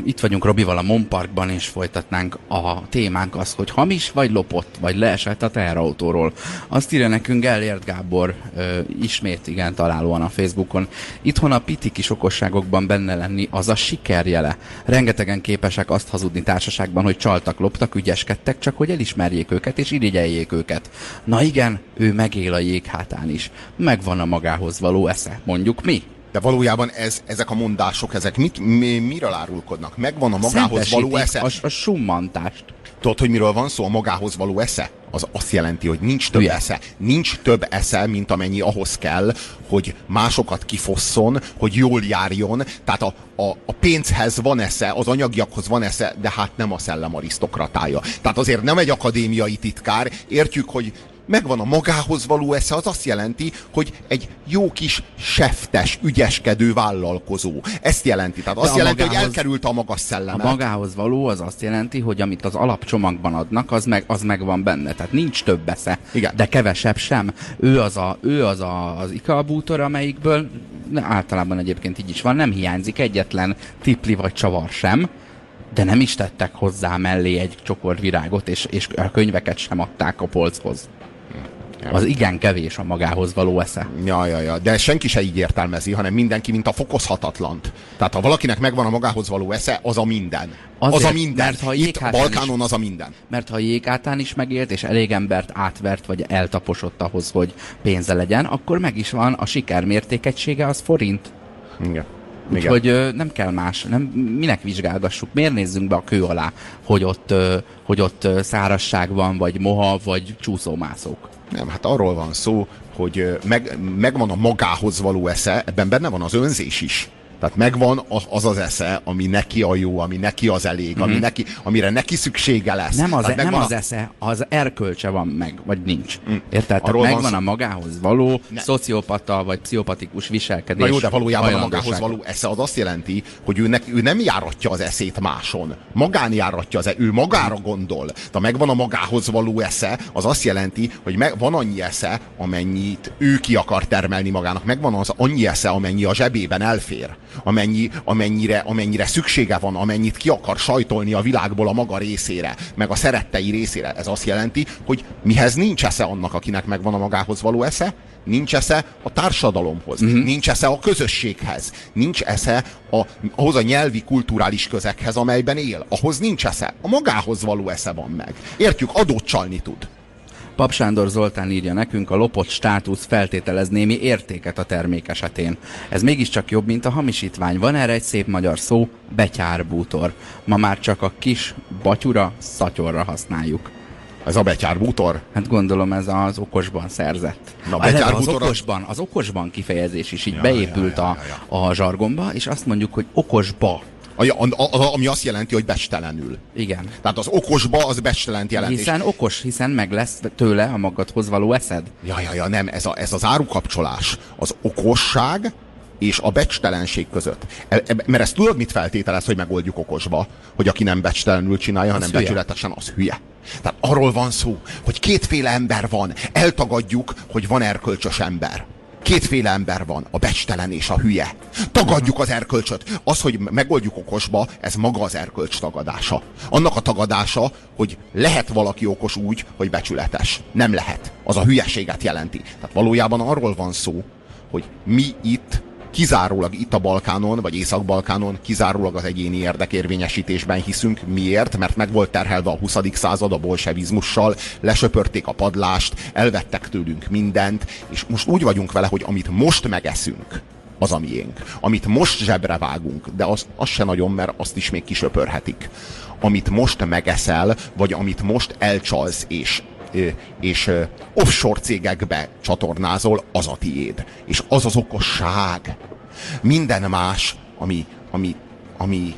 Itt vagyunk Robival a Monparkban, és folytatnánk a témánk az, hogy hamis vagy lopott, vagy leesett a teherautóról. Azt írja nekünk Gellért Gábor ismét igen találóan a Facebookon. Itthon a piti kis okosságokban benne lenni az a sikerjele. Rengetegen képesek azt hazudni társaságban, hogy csaltak, loptak, ügyeskedtek, csak hogy elismerjék őket és irigyeljék őket. Na igen, ő megél a jéghátán is. Megvan a magához való esze, mondjuk mi. De valójában ez, ezek a mondások, ezek mit, mi, miről árulkodnak? Megvan a magához való esze? A, a summantást. Tudod, hogy miről van szó? A magához való esze? Az azt jelenti, hogy nincs több Ugye? esze. Nincs több esze, mint amennyi ahhoz kell, hogy másokat kifosszon, hogy jól járjon. Tehát a, a, a pénzhez van esze, az anyagiakhoz van esze, de hát nem a szellem arisztokratája. Tehát azért nem egy akadémiai titkár. Értjük, hogy megvan a magához való esze, az azt jelenti, hogy egy jó kis seftes, ügyeskedő vállalkozó. Ezt jelenti. Tehát azt jelenti, magához, hogy elkerült a magas szellemet. A magához való az azt jelenti, hogy amit az alapcsomagban adnak, az meg, az meg van benne. Tehát nincs több esze, Igen. de kevesebb sem. Ő az a, ő az, a, az IKEA bútor, amelyikből általában egyébként így is van, nem hiányzik egyetlen tipli vagy csavar sem, de nem is tettek hozzá mellé egy csokor virágot, és, és a könyveket sem adták a polchoz. Az igen kevés a magához való esze. Ja, ja, ja. De senki se így értelmezi, hanem mindenki, mint a fokozhatatlant. Tehát ha valakinek megvan a magához való esze, az a minden. Azért, az a minden. Mert ha Itt Balkánon is, az a minden. Mert ha jégátán is megélt, és elég embert átvert, vagy eltaposott ahhoz, hogy pénze legyen, akkor meg is van a siker mértékegysége, az forint. Igen. Úgyhogy nem kell más, nem, minek vizsgálgassuk, miért nézzünk be a kő alá, hogy ott, hogy ott szárasság van, vagy moha, vagy csúszómászók. Nem, hát arról van szó, hogy meg, megvan a magához való esze, ebben benne van az önzés is. Tehát megvan az az esze, ami neki a jó, ami neki az elég, mm-hmm. ami mhm. neki, amire neki szüksége lesz. Nem az, e, nem az a... esze, az erkölcse van meg, vagy nincs. Mm. Érted? Tehát megvan van... a magához való ne. szociopata vagy pszichopatikus viselkedés. Na jó, de valójában a magához való esze az azt jelenti, hogy ő, ne, ő nem járatja az eszét máson. Magán járatja az e, ő magára gondol. De megvan a magához való esze, az azt jelenti, hogy meg, van annyi esze, amennyit ő ki akar termelni magának. Megvan az annyi esze, amennyi a zsebében elfér amennyi, amennyire, amennyire szüksége van, amennyit ki akar sajtolni a világból a maga részére, meg a szerettei részére. Ez azt jelenti, hogy mihez nincs esze annak, akinek megvan a magához való esze, nincs esze a társadalomhoz, uh-huh. nincs esze a közösséghez, nincs esze a, ahhoz a nyelvi, kulturális közekhez, amelyben él. Ahhoz nincs esze. A magához való esze van meg. Értjük, adót csalni tud. Pap Sándor Zoltán írja nekünk, a lopott státusz feltételez némi értéket a termék esetén. Ez mégiscsak jobb, mint a hamisítvány. Van erre egy szép magyar szó, betyárbútor. Ma már csak a kis batyura, szatyorra használjuk. Ez a betyárbútor? Hát gondolom ez az okosban szerzett. Na, betyárbútor az okosban, az okosban kifejezés is így ja, beépült ja, ja, ja, ja. A, a zsargonba, és azt mondjuk, hogy okosba ami azt jelenti, hogy becstelenül. Igen. Tehát az okosba az becstelent jelent. Hiszen okos, hiszen meg lesz tőle a magadhoz való eszed. Ja, ja, ja, nem, ez, a, ez az árukapcsolás. Az okosság és a becstelenség között. E, e, mert ezt tudod, mit feltételez, hogy megoldjuk okosba? Hogy aki nem becstelenül csinálja, hanem becsületesen, az hülye. Tehát arról van szó, hogy kétféle ember van. Eltagadjuk, hogy van erkölcsös ember. Kétféle ember van, a becstelen és a hülye. Tagadjuk az erkölcsöt. Az, hogy megoldjuk okosba, ez maga az erkölcs tagadása. Annak a tagadása, hogy lehet valaki okos úgy, hogy becsületes. Nem lehet. Az a hülyeséget jelenti. Tehát valójában arról van szó, hogy mi itt kizárólag itt a Balkánon, vagy Észak-Balkánon kizárólag az egyéni érdekérvényesítésben hiszünk. Miért? Mert meg volt terhelve a 20. század a bolsevizmussal, lesöpörték a padlást, elvettek tőlünk mindent, és most úgy vagyunk vele, hogy amit most megeszünk, az a miénk. Amit most zsebre vágunk, de az, az se nagyon, mert azt is még kisöpörhetik. Amit most megeszel, vagy amit most elcsalsz és és offshore cégekbe csatornázol, az a tiéd. És az az okosság. Minden más, ami, ami, ami,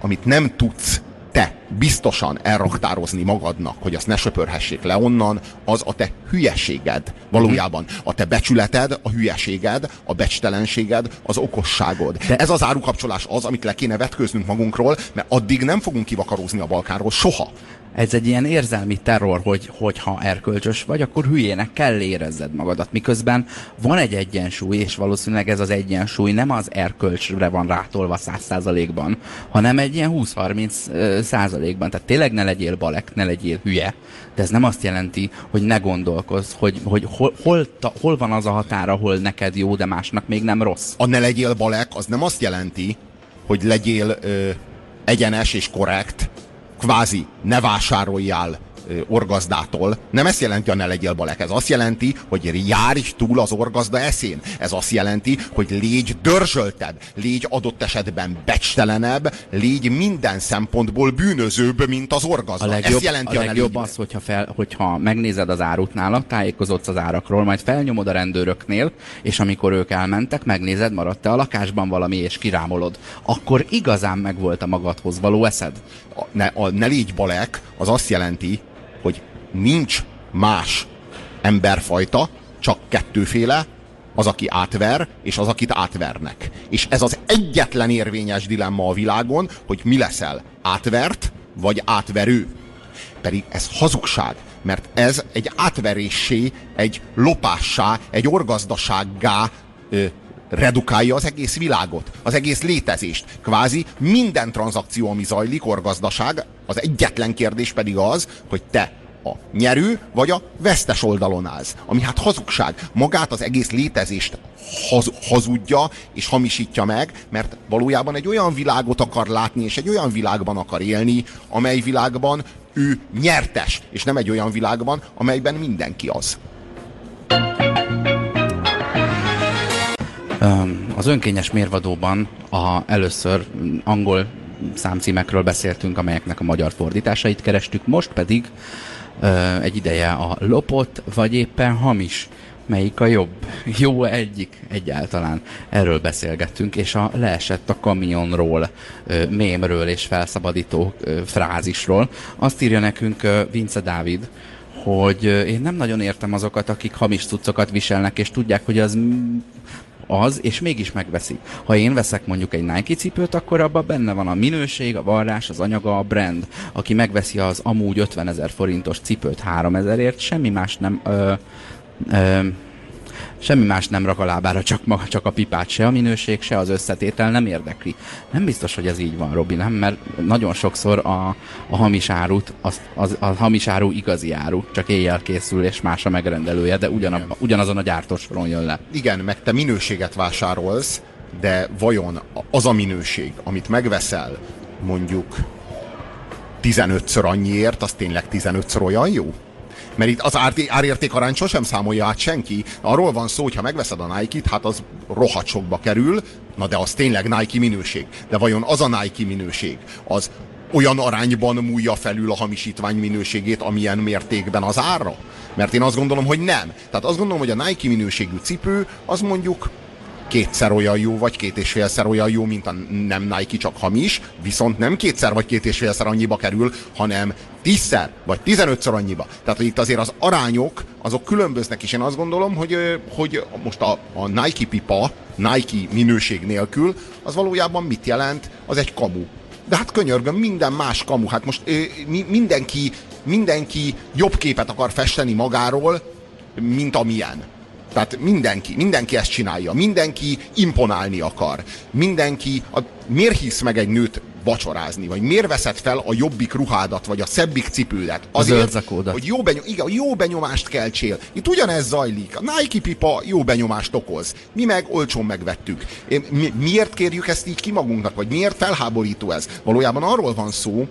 amit nem tudsz te biztosan elraktározni magadnak, hogy azt ne söpörhessék le onnan, az a te hülyeséged valójában. A te becsületed, a hülyeséged, a becstelenséged, az okosságod. De ez az árukapcsolás az, amit le kéne vetkőznünk magunkról, mert addig nem fogunk kivakarózni a Balkánról soha ez egy ilyen érzelmi terror, hogy, hogy ha erkölcsös vagy, akkor hülyének kell érezzed magadat. Miközben van egy egyensúly, és valószínűleg ez az egyensúly nem az erkölcsre van rátolva száz százalékban, hanem egy ilyen 20-30 százalékban. Tehát tényleg ne legyél balek, ne legyél hülye, de ez nem azt jelenti, hogy ne gondolkozz, hogy, hogy hol, hol, ta, hol van az a határ, ahol neked jó, de másnak még nem rossz. A ne legyél balek, az nem azt jelenti, hogy legyél ö, egyenes és korrekt, kvázi ne vásároljál orgazdától. Nem ezt jelenti, hogy ne legyél balek. Ez azt jelenti, hogy járj túl az orgazda eszén. Ez azt jelenti, hogy légy dörzsöltebb, légy adott esetben becstelenebb, légy minden szempontból bűnözőbb, mint az orgazda. A legjobb, ez jelenti a, a legjobb az, hogyha, fel, hogyha megnézed az árut nála, tájékozódsz az árakról, majd felnyomod a rendőröknél, és amikor ők elmentek, megnézed, maradt-e a lakásban valami, és kirámolod. Akkor igazán megvolt a magadhoz való eszed. A, ne, a, ne légy balek, az azt jelenti, hogy nincs más emberfajta, csak kettőféle, az, aki átver, és az, akit átvernek. És ez az egyetlen érvényes dilemma a világon, hogy mi leszel, átvert, vagy átverő. Pedig ez hazugság, mert ez egy átveréssé, egy lopássá, egy orgazdasággá ö, redukálja az egész világot, az egész létezést. Kvázi minden tranzakció, ami zajlik, orgazdaság, az egyetlen kérdés pedig az, hogy te a nyerő vagy a vesztes oldalon állsz. Ami hát hazugság. Magát az egész létezést haz, hazudja és hamisítja meg, mert valójában egy olyan világot akar látni, és egy olyan világban akar élni, amely világban ő nyertes, és nem egy olyan világban, amelyben mindenki az. Az önkényes mérvadóban a, először angol számcímekről beszéltünk, amelyeknek a magyar fordításait kerestük, most pedig egy ideje a lopott, vagy éppen hamis melyik a jobb? Jó egyik egyáltalán. Erről beszélgettünk, és a leesett a kamionról, mémről és felszabadító frázisról. Azt írja nekünk Vince Dávid, hogy én nem nagyon értem azokat, akik hamis cuccokat viselnek, és tudják, hogy az az, és mégis megveszik. Ha én veszek mondjuk egy Nike cipőt, akkor abban benne van a minőség, a varrás, az anyaga, a brand. Aki megveszi az amúgy 50 ezer forintos cipőt 3 ezerért, semmi más nem... Ö, ö, semmi más nem rak a lábára, csak, maga, csak a pipát, se a minőség, se az összetétel nem érdekli. Nem biztos, hogy ez így van, Robi, nem? Mert nagyon sokszor a, a hamis árut, az, az, a hamis áru igazi áru, csak éjjel készül, és más a megrendelője, de ugyanab, ugyanazon a gyártósoron jön le. Igen, meg te minőséget vásárolsz, de vajon az a minőség, amit megveszel, mondjuk 15-ször annyiért, az tényleg 15-ször olyan jó? Mert itt az árérték arány sosem számolja át senki. Arról van szó, hogy ha megveszed a Nike-t, hát az rohadt sokba kerül, na de az tényleg Nike minőség. De vajon az a Nike minőség, az olyan arányban múlja felül a hamisítvány minőségét, amilyen mértékben az ára? Mert én azt gondolom, hogy nem. Tehát azt gondolom, hogy a Nike minőségű cipő az mondjuk kétszer olyan jó, vagy két és félszer olyan jó, mint a nem Nike, csak hamis, viszont nem kétszer vagy két és félszer annyiba kerül, hanem tízszer vagy tizenötször annyiba. Tehát, hogy itt azért az arányok, azok különböznek, és én azt gondolom, hogy, hogy most a, a Nike pipa, Nike minőség nélkül, az valójában mit jelent? Az egy kamu. De hát könyörgöm, minden más kamu. Hát most mi, mindenki, mindenki jobb képet akar festeni magáról, mint amilyen. Tehát mindenki, mindenki ezt csinálja. Mindenki imponálni akar. Mindenki, a, miért hisz meg egy nőt vacsorázni? Vagy miért veszed fel a jobbik ruhádat, vagy a szebbik cipődet? Azért, hogy jó, benyom, igen, jó benyomást keltsél. Itt ugyanez zajlik. A Nike pipa jó benyomást okoz. Mi meg olcsón megvettük. Mi, miért kérjük ezt így ki magunknak? Vagy miért felháborító ez? Valójában arról van szó,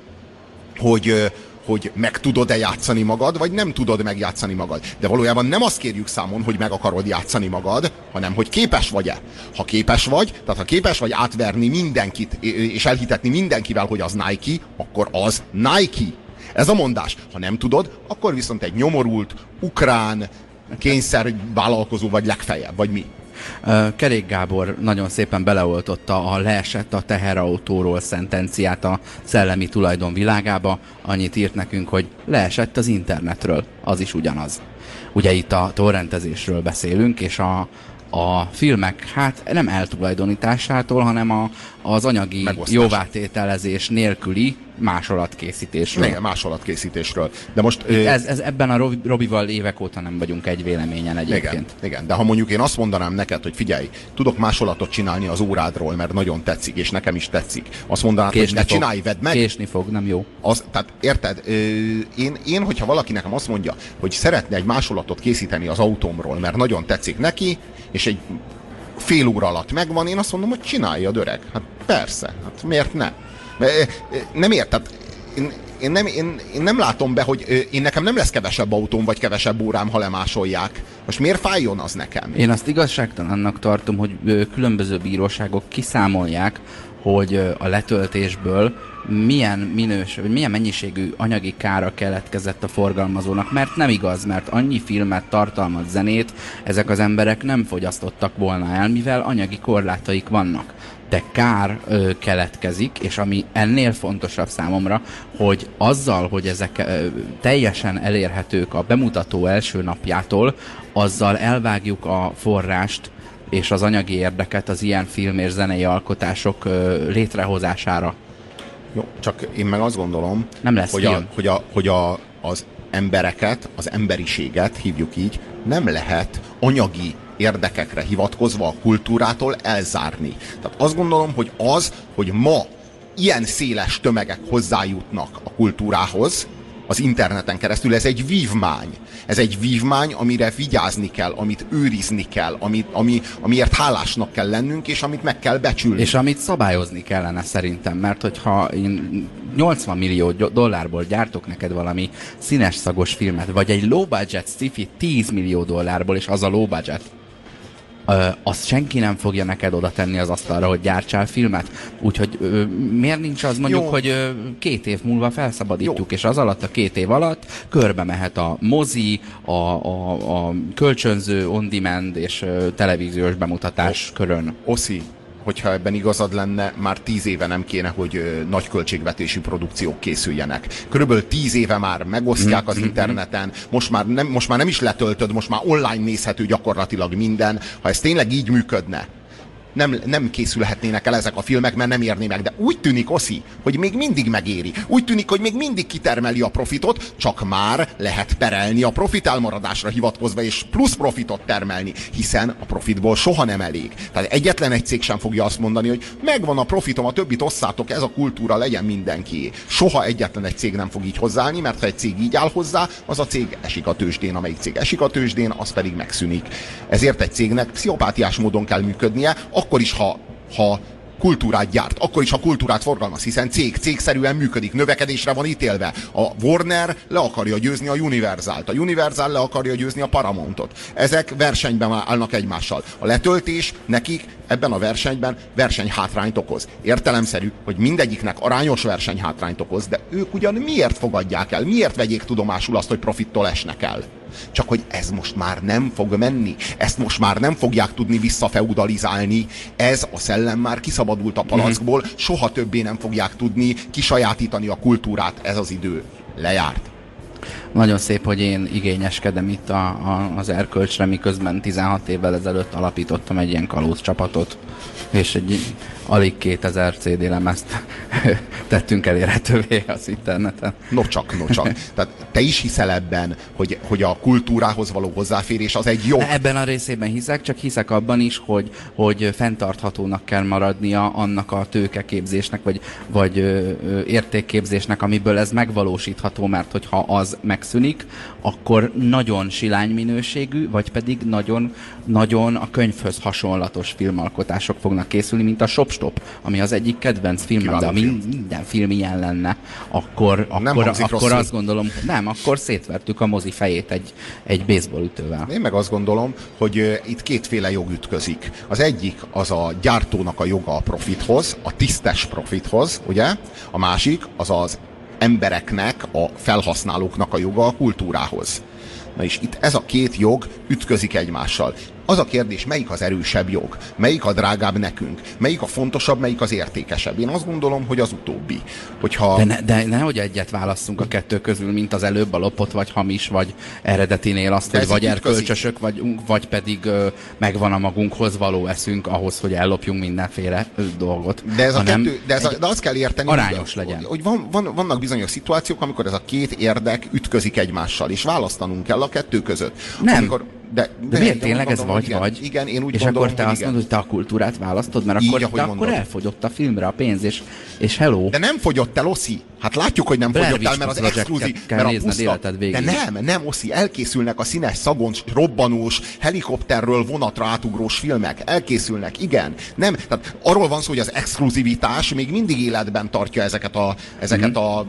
hogy hogy meg tudod-e játszani magad, vagy nem tudod megjátszani magad. De valójában nem azt kérjük számon, hogy meg akarod játszani magad, hanem hogy képes vagy-e. Ha képes vagy, tehát ha képes vagy átverni mindenkit, és elhitetni mindenkivel, hogy az Nike, akkor az Nike. Ez a mondás. Ha nem tudod, akkor viszont egy nyomorult, ukrán, kényszer vállalkozó vagy legfeljebb, vagy mi. Kerék Gábor nagyon szépen beleoltotta a leesett a teherautóról szentenciát a szellemi tulajdon világába. Annyit írt nekünk, hogy leesett az internetről. Az is ugyanaz. Ugye itt a torrentezésről beszélünk, és a, a filmek hát nem eltulajdonításától, hanem a, az anyagi Megosztás. jóvátételezés nélküli másolatkészítésről. Igen, másolatkészítésről. De most... Ez, ez ebben a Robival évek óta nem vagyunk egy véleményen egyébként. Igen, igen, de ha mondjuk én azt mondanám neked, hogy figyelj, tudok másolatot csinálni az órádról, mert nagyon tetszik, és nekem is tetszik. Azt mondanád, Késni hogy ne fog. csinálj, vedd meg. Késni fog, nem jó. Az, tehát érted, én, én, hogyha valaki nekem azt mondja, hogy szeretne egy másolatot készíteni az autómról, mert nagyon tetszik neki, és egy fél óra alatt megvan, én azt mondom, hogy csinálja, öreg. Hát persze, hát miért ne? Nem ért, tehát én, én, nem, én, én nem látom be, hogy én nekem nem lesz kevesebb autóm, vagy kevesebb órám, ha lemásolják. Most miért fájjon az nekem? Én azt igazságtalannak tartom, hogy különböző bíróságok kiszámolják, hogy a letöltésből milyen minős, vagy milyen mennyiségű anyagi kára keletkezett a forgalmazónak, mert nem igaz, mert annyi filmet tartalmaz zenét ezek az emberek nem fogyasztottak volna el, mivel anyagi korlátaik vannak de kár ö, keletkezik, és ami ennél fontosabb számomra, hogy azzal, hogy ezek ö, teljesen elérhetők a bemutató első napjától, azzal elvágjuk a forrást és az anyagi érdeket az ilyen film és zenei alkotások létrehozására. Jó, csak én meg azt gondolom, nem lesz hogy, film. a, hogy, a, hogy a, az embereket, az emberiséget, hívjuk így, nem lehet anyagi érdekekre hivatkozva a kultúrától elzárni. Tehát azt gondolom, hogy az, hogy ma ilyen széles tömegek hozzájutnak a kultúrához, az interneten keresztül, ez egy vívmány. Ez egy vívmány, amire vigyázni kell, amit őrizni kell, amit, ami, amiért hálásnak kell lennünk, és amit meg kell becsülni. És amit szabályozni kellene szerintem, mert hogyha én 80 millió dollárból gyártok neked valami színes szagos filmet, vagy egy low budget sci 10 millió dollárból, és az a low budget, azt senki nem fogja neked oda tenni az asztalra, hogy gyártsál filmet. Úgyhogy miért nincs az mondjuk, Jó. hogy két év múlva felszabadítjuk, Jó. és az alatt a két év alatt körbe mehet a mozi, a, a, a kölcsönző on-demand és televíziós bemutatás o, körön. Oszi, hogyha ebben igazad lenne, már tíz éve nem kéne, hogy nagy költségvetésű produkciók készüljenek. Körülbelül tíz éve már megosztják az mm-hmm. interneten, most már, nem, most már nem is letöltöd, most már online nézhető gyakorlatilag minden. Ha ez tényleg így működne, nem, nem készülhetnének el ezek a filmek, mert nem érné meg. De úgy tűnik, Oszi, hogy még mindig megéri. Úgy tűnik, hogy még mindig kitermeli a profitot, csak már lehet perelni a profit elmaradásra hivatkozva, és plusz profitot termelni, hiszen a profitból soha nem elég. Tehát egyetlen egy cég sem fogja azt mondani, hogy megvan a profitom, a többit osszátok, ez a kultúra legyen mindenki. Soha egyetlen egy cég nem fog így hozzáállni, mert ha egy cég így áll hozzá, az a cég esik a tőzsdén, amelyik cég esik a tőzsdén, az pedig megszűnik. Ezért egy cégnek pszichopátiás módon kell működnie, akkor is, ha, ha kultúrát gyárt, akkor is, ha kultúrát forgalmaz, hiszen cég cégszerűen működik, növekedésre van ítélve. A Warner le akarja győzni a Universal-t, a Universal le akarja győzni a Paramountot. Ezek versenyben állnak egymással. A letöltés nekik ebben a versenyben versenyhátrányt okoz. Értelemszerű, hogy mindegyiknek arányos versenyhátrányt okoz, de ők ugyan miért fogadják el, miért vegyék tudomásul azt, hogy profittól esnek el? Csak hogy ez most már nem fog menni, ezt most már nem fogják tudni visszafeudalizálni, ez a szellem már kiszabadult a palackból, soha többé nem fogják tudni kisajátítani a kultúrát, ez az idő. Lejárt. Nagyon szép, hogy én igényeskedem itt a, a, az erkölcsre, miközben 16 évvel ezelőtt alapítottam egy ilyen kalóz csapatot, és egy alig 2000 CD lemezt tettünk elérhetővé az interneten. No csak, no csak. Tehát te is hiszel ebben, hogy, hogy a kultúrához való hozzáférés az egy jó. Ebben a részében hiszek, csak hiszek abban is, hogy, hogy fenntarthatónak kell maradnia annak a tőkeképzésnek, vagy, vagy értékképzésnek, amiből ez megvalósítható, mert hogyha az megszűnik, akkor nagyon silány minőségű, vagy pedig nagyon, nagyon a könyvhöz hasonlatos filmalkotások fognak készülni, mint a Shop Stop, ami az egyik kedvenc filmem, de film. minden film ilyen lenne, akkor, nem akkor, akkor azt gondolom, nem, akkor szétvertük a mozi fejét egy, egy baseball ütővel. Én meg azt gondolom, hogy itt kétféle jog ütközik. Az egyik az a gyártónak a joga a profithoz, a tisztes profithoz, ugye? A másik az az embereknek, a felhasználóknak a joga a kultúrához. Na és itt ez a két jog ütközik egymással. Az a kérdés, melyik az erősebb jog? Melyik a drágább nekünk? Melyik a fontosabb, melyik az értékesebb? Én azt gondolom, hogy az utóbbi. Hogyha... De, ne, de nehogy egyet válasszunk a kettő közül, mint az előbb a lopott, vagy hamis, vagy eredetinél azt, de hogy vagy erkölcsösök vagyunk, vagy pedig ö, megvan a magunkhoz való eszünk ahhoz, hogy ellopjunk mindenféle ö, dolgot. De ez a kettő, de, ez a, de azt kell érteni, arányos hogy, legyen. hogy van, van, vannak bizonyos szituációk, amikor ez a két érdek ütközik egymással, és választanunk kell a kettő között. Nem. Amikor, de, de, de miért tényleg ez vagy igen, vagy? Igen, én úgy és gondolom, akkor te azt mondod, hogy te a kultúrát választod, mert Így, akkor, te akkor elfogyott a filmre a pénz, és, és hello. De nem fogyott el, Oszi. Hát látjuk, hogy nem fogyott el, mert az exkluzív, mert a puszta, De nem, nem, Oszi, elkészülnek a színes, szagons, robbanós, helikopterről vonatra átugrós filmek. Elkészülnek, igen. Nem, tehát arról van szó, hogy az exkluzivitás még mindig életben tartja ezeket a, ezeket mm-hmm. a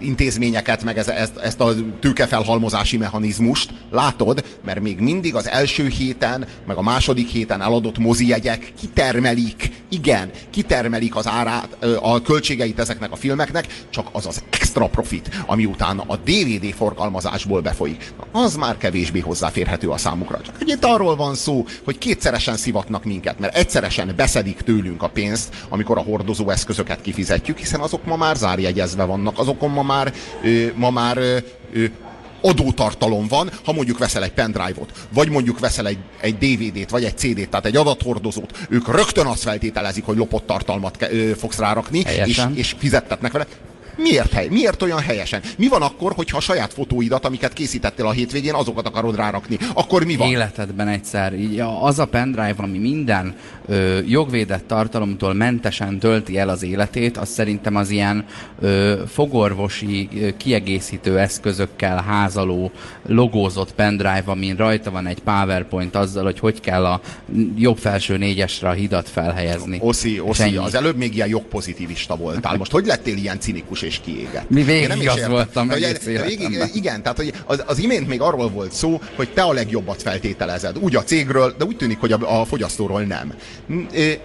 intézményeket, meg ez, ezt, ezt a tőkefelhalmozási mechanizmust. Látod, mert még mindig az első héten, meg a második héten eladott mozijegyek kitermelik, igen, kitermelik az árát, a költségeit ezeknek a filmeknek, csak az az extra profit, ami utána a DVD forgalmazásból befolyik. Az már kevésbé hozzáférhető a számukra. Csak hogy itt arról van szó, hogy kétszeresen szivatnak minket, mert egyszeresen beszedik tőlünk a pénzt, amikor a hordozó eszközöket kifizetjük, hiszen azok ma már zárjegyezve vannak, azokon ma már, ö, ma már ö, ö, adótartalom van, ha mondjuk veszel egy pendrive-ot, vagy mondjuk veszel egy, egy DVD-t, vagy egy CD-t, tehát egy adathordozót, ők rögtön azt feltételezik, hogy lopott tartalmat ke- ö, fogsz rárakni, és, és fizettetnek vele. Miért, hely, miért olyan helyesen? Mi van akkor, hogyha a saját fotóidat, amiket készítettél a hétvégén, azokat akarod rárakni? Akkor mi van? Életedben egyszer. Az a pendrive, ami minden ö, jogvédett tartalomtól mentesen tölti el az életét, az szerintem az ilyen ö, fogorvosi ö, kiegészítő eszközökkel házaló, logózott pendrive, amin rajta van egy PowerPoint azzal, hogy hogy kell a jobb felső négyesre a hidat felhelyezni. Oszi, Oszi, az előbb még ilyen jogpozitivista voltál. Most hogy lettél ilyen cinikus és kiégett? Mi végig nem az voltam egész végig, Igen, tehát hogy az, az imént még arról volt szó, hogy te a legjobbat feltételezed. Úgy a cégről, de úgy tűnik, hogy a, a fogyasztóról nem.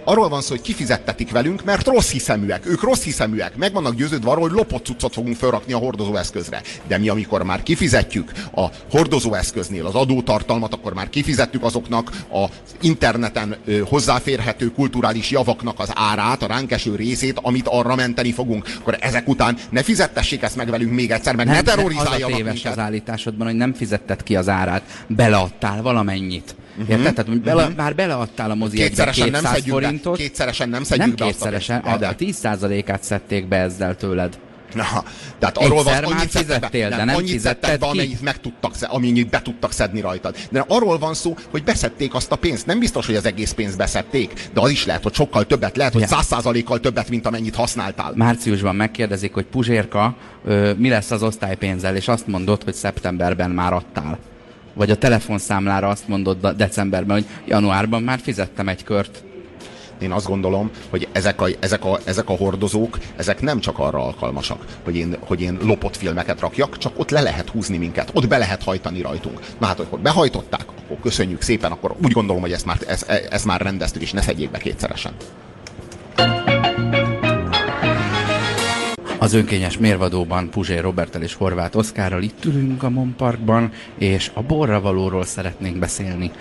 Arról van szó, hogy kifizettetik velünk, mert rossz hiszeműek. Ők rossz hiszeműek. Meg vannak győződve arról, hogy lopott cuccot fogunk felrakni a hordozóeszközre. De mi, amikor már kifizetjük a hordozóeszköznél az adótartalmat, akkor már kifizettük azoknak az interneten hozzáférhető kulturális javaknak az árát, a ránk eső részét, amit arra menteni fogunk. Akkor ezek után ne fizettessék ezt meg velünk még egyszer, meg nem, ne terrorizáljanak az a téves az állításodban, hogy nem fizetted ki az árát, beleadtál valamennyit. Uh-huh. Érted? Tehát, hogy bele, uh-huh. már beleadtál a mozi kétszeresen nem forintot. Be, kétszeresen nem szedjük nem be kétszeresen, a, a 10%-át szedték be ezzel tőled. Na, tehát arról van, annyit fizettél, be, de nem annyit szedtek be, amennyit meg tudtak, amennyit be tudtak szedni rajtad. De arról van szó, hogy beszedték azt a pénzt. Nem biztos, hogy az egész pénzt beszedték, de az is lehet, hogy sokkal többet, lehet, hogy száz százalékkal többet, mint amennyit használtál. Márciusban megkérdezik, hogy Puzsérka, mi lesz az osztálypénzzel, és azt mondod, hogy szeptemberben már adtál. Vagy a telefonszámlára azt mondod decemberben, hogy januárban már fizettem egy kört én azt gondolom, hogy ezek a, ezek, a, ezek a hordozók, ezek nem csak arra alkalmasak, hogy én, hogy én lopott filmeket rakjak, csak ott le lehet húzni minket, ott be lehet hajtani rajtunk. Na hát, akkor behajtották, akkor köszönjük szépen, akkor úgy gondolom, hogy ezt már, ezt, ezt már rendeztük, és ne szedjék be kétszeresen. Az önkényes mérvadóban Puzsé Robertel és Horváth Oszkárral itt ülünk a Mon Parkban, és a borra valóról szeretnénk beszélni,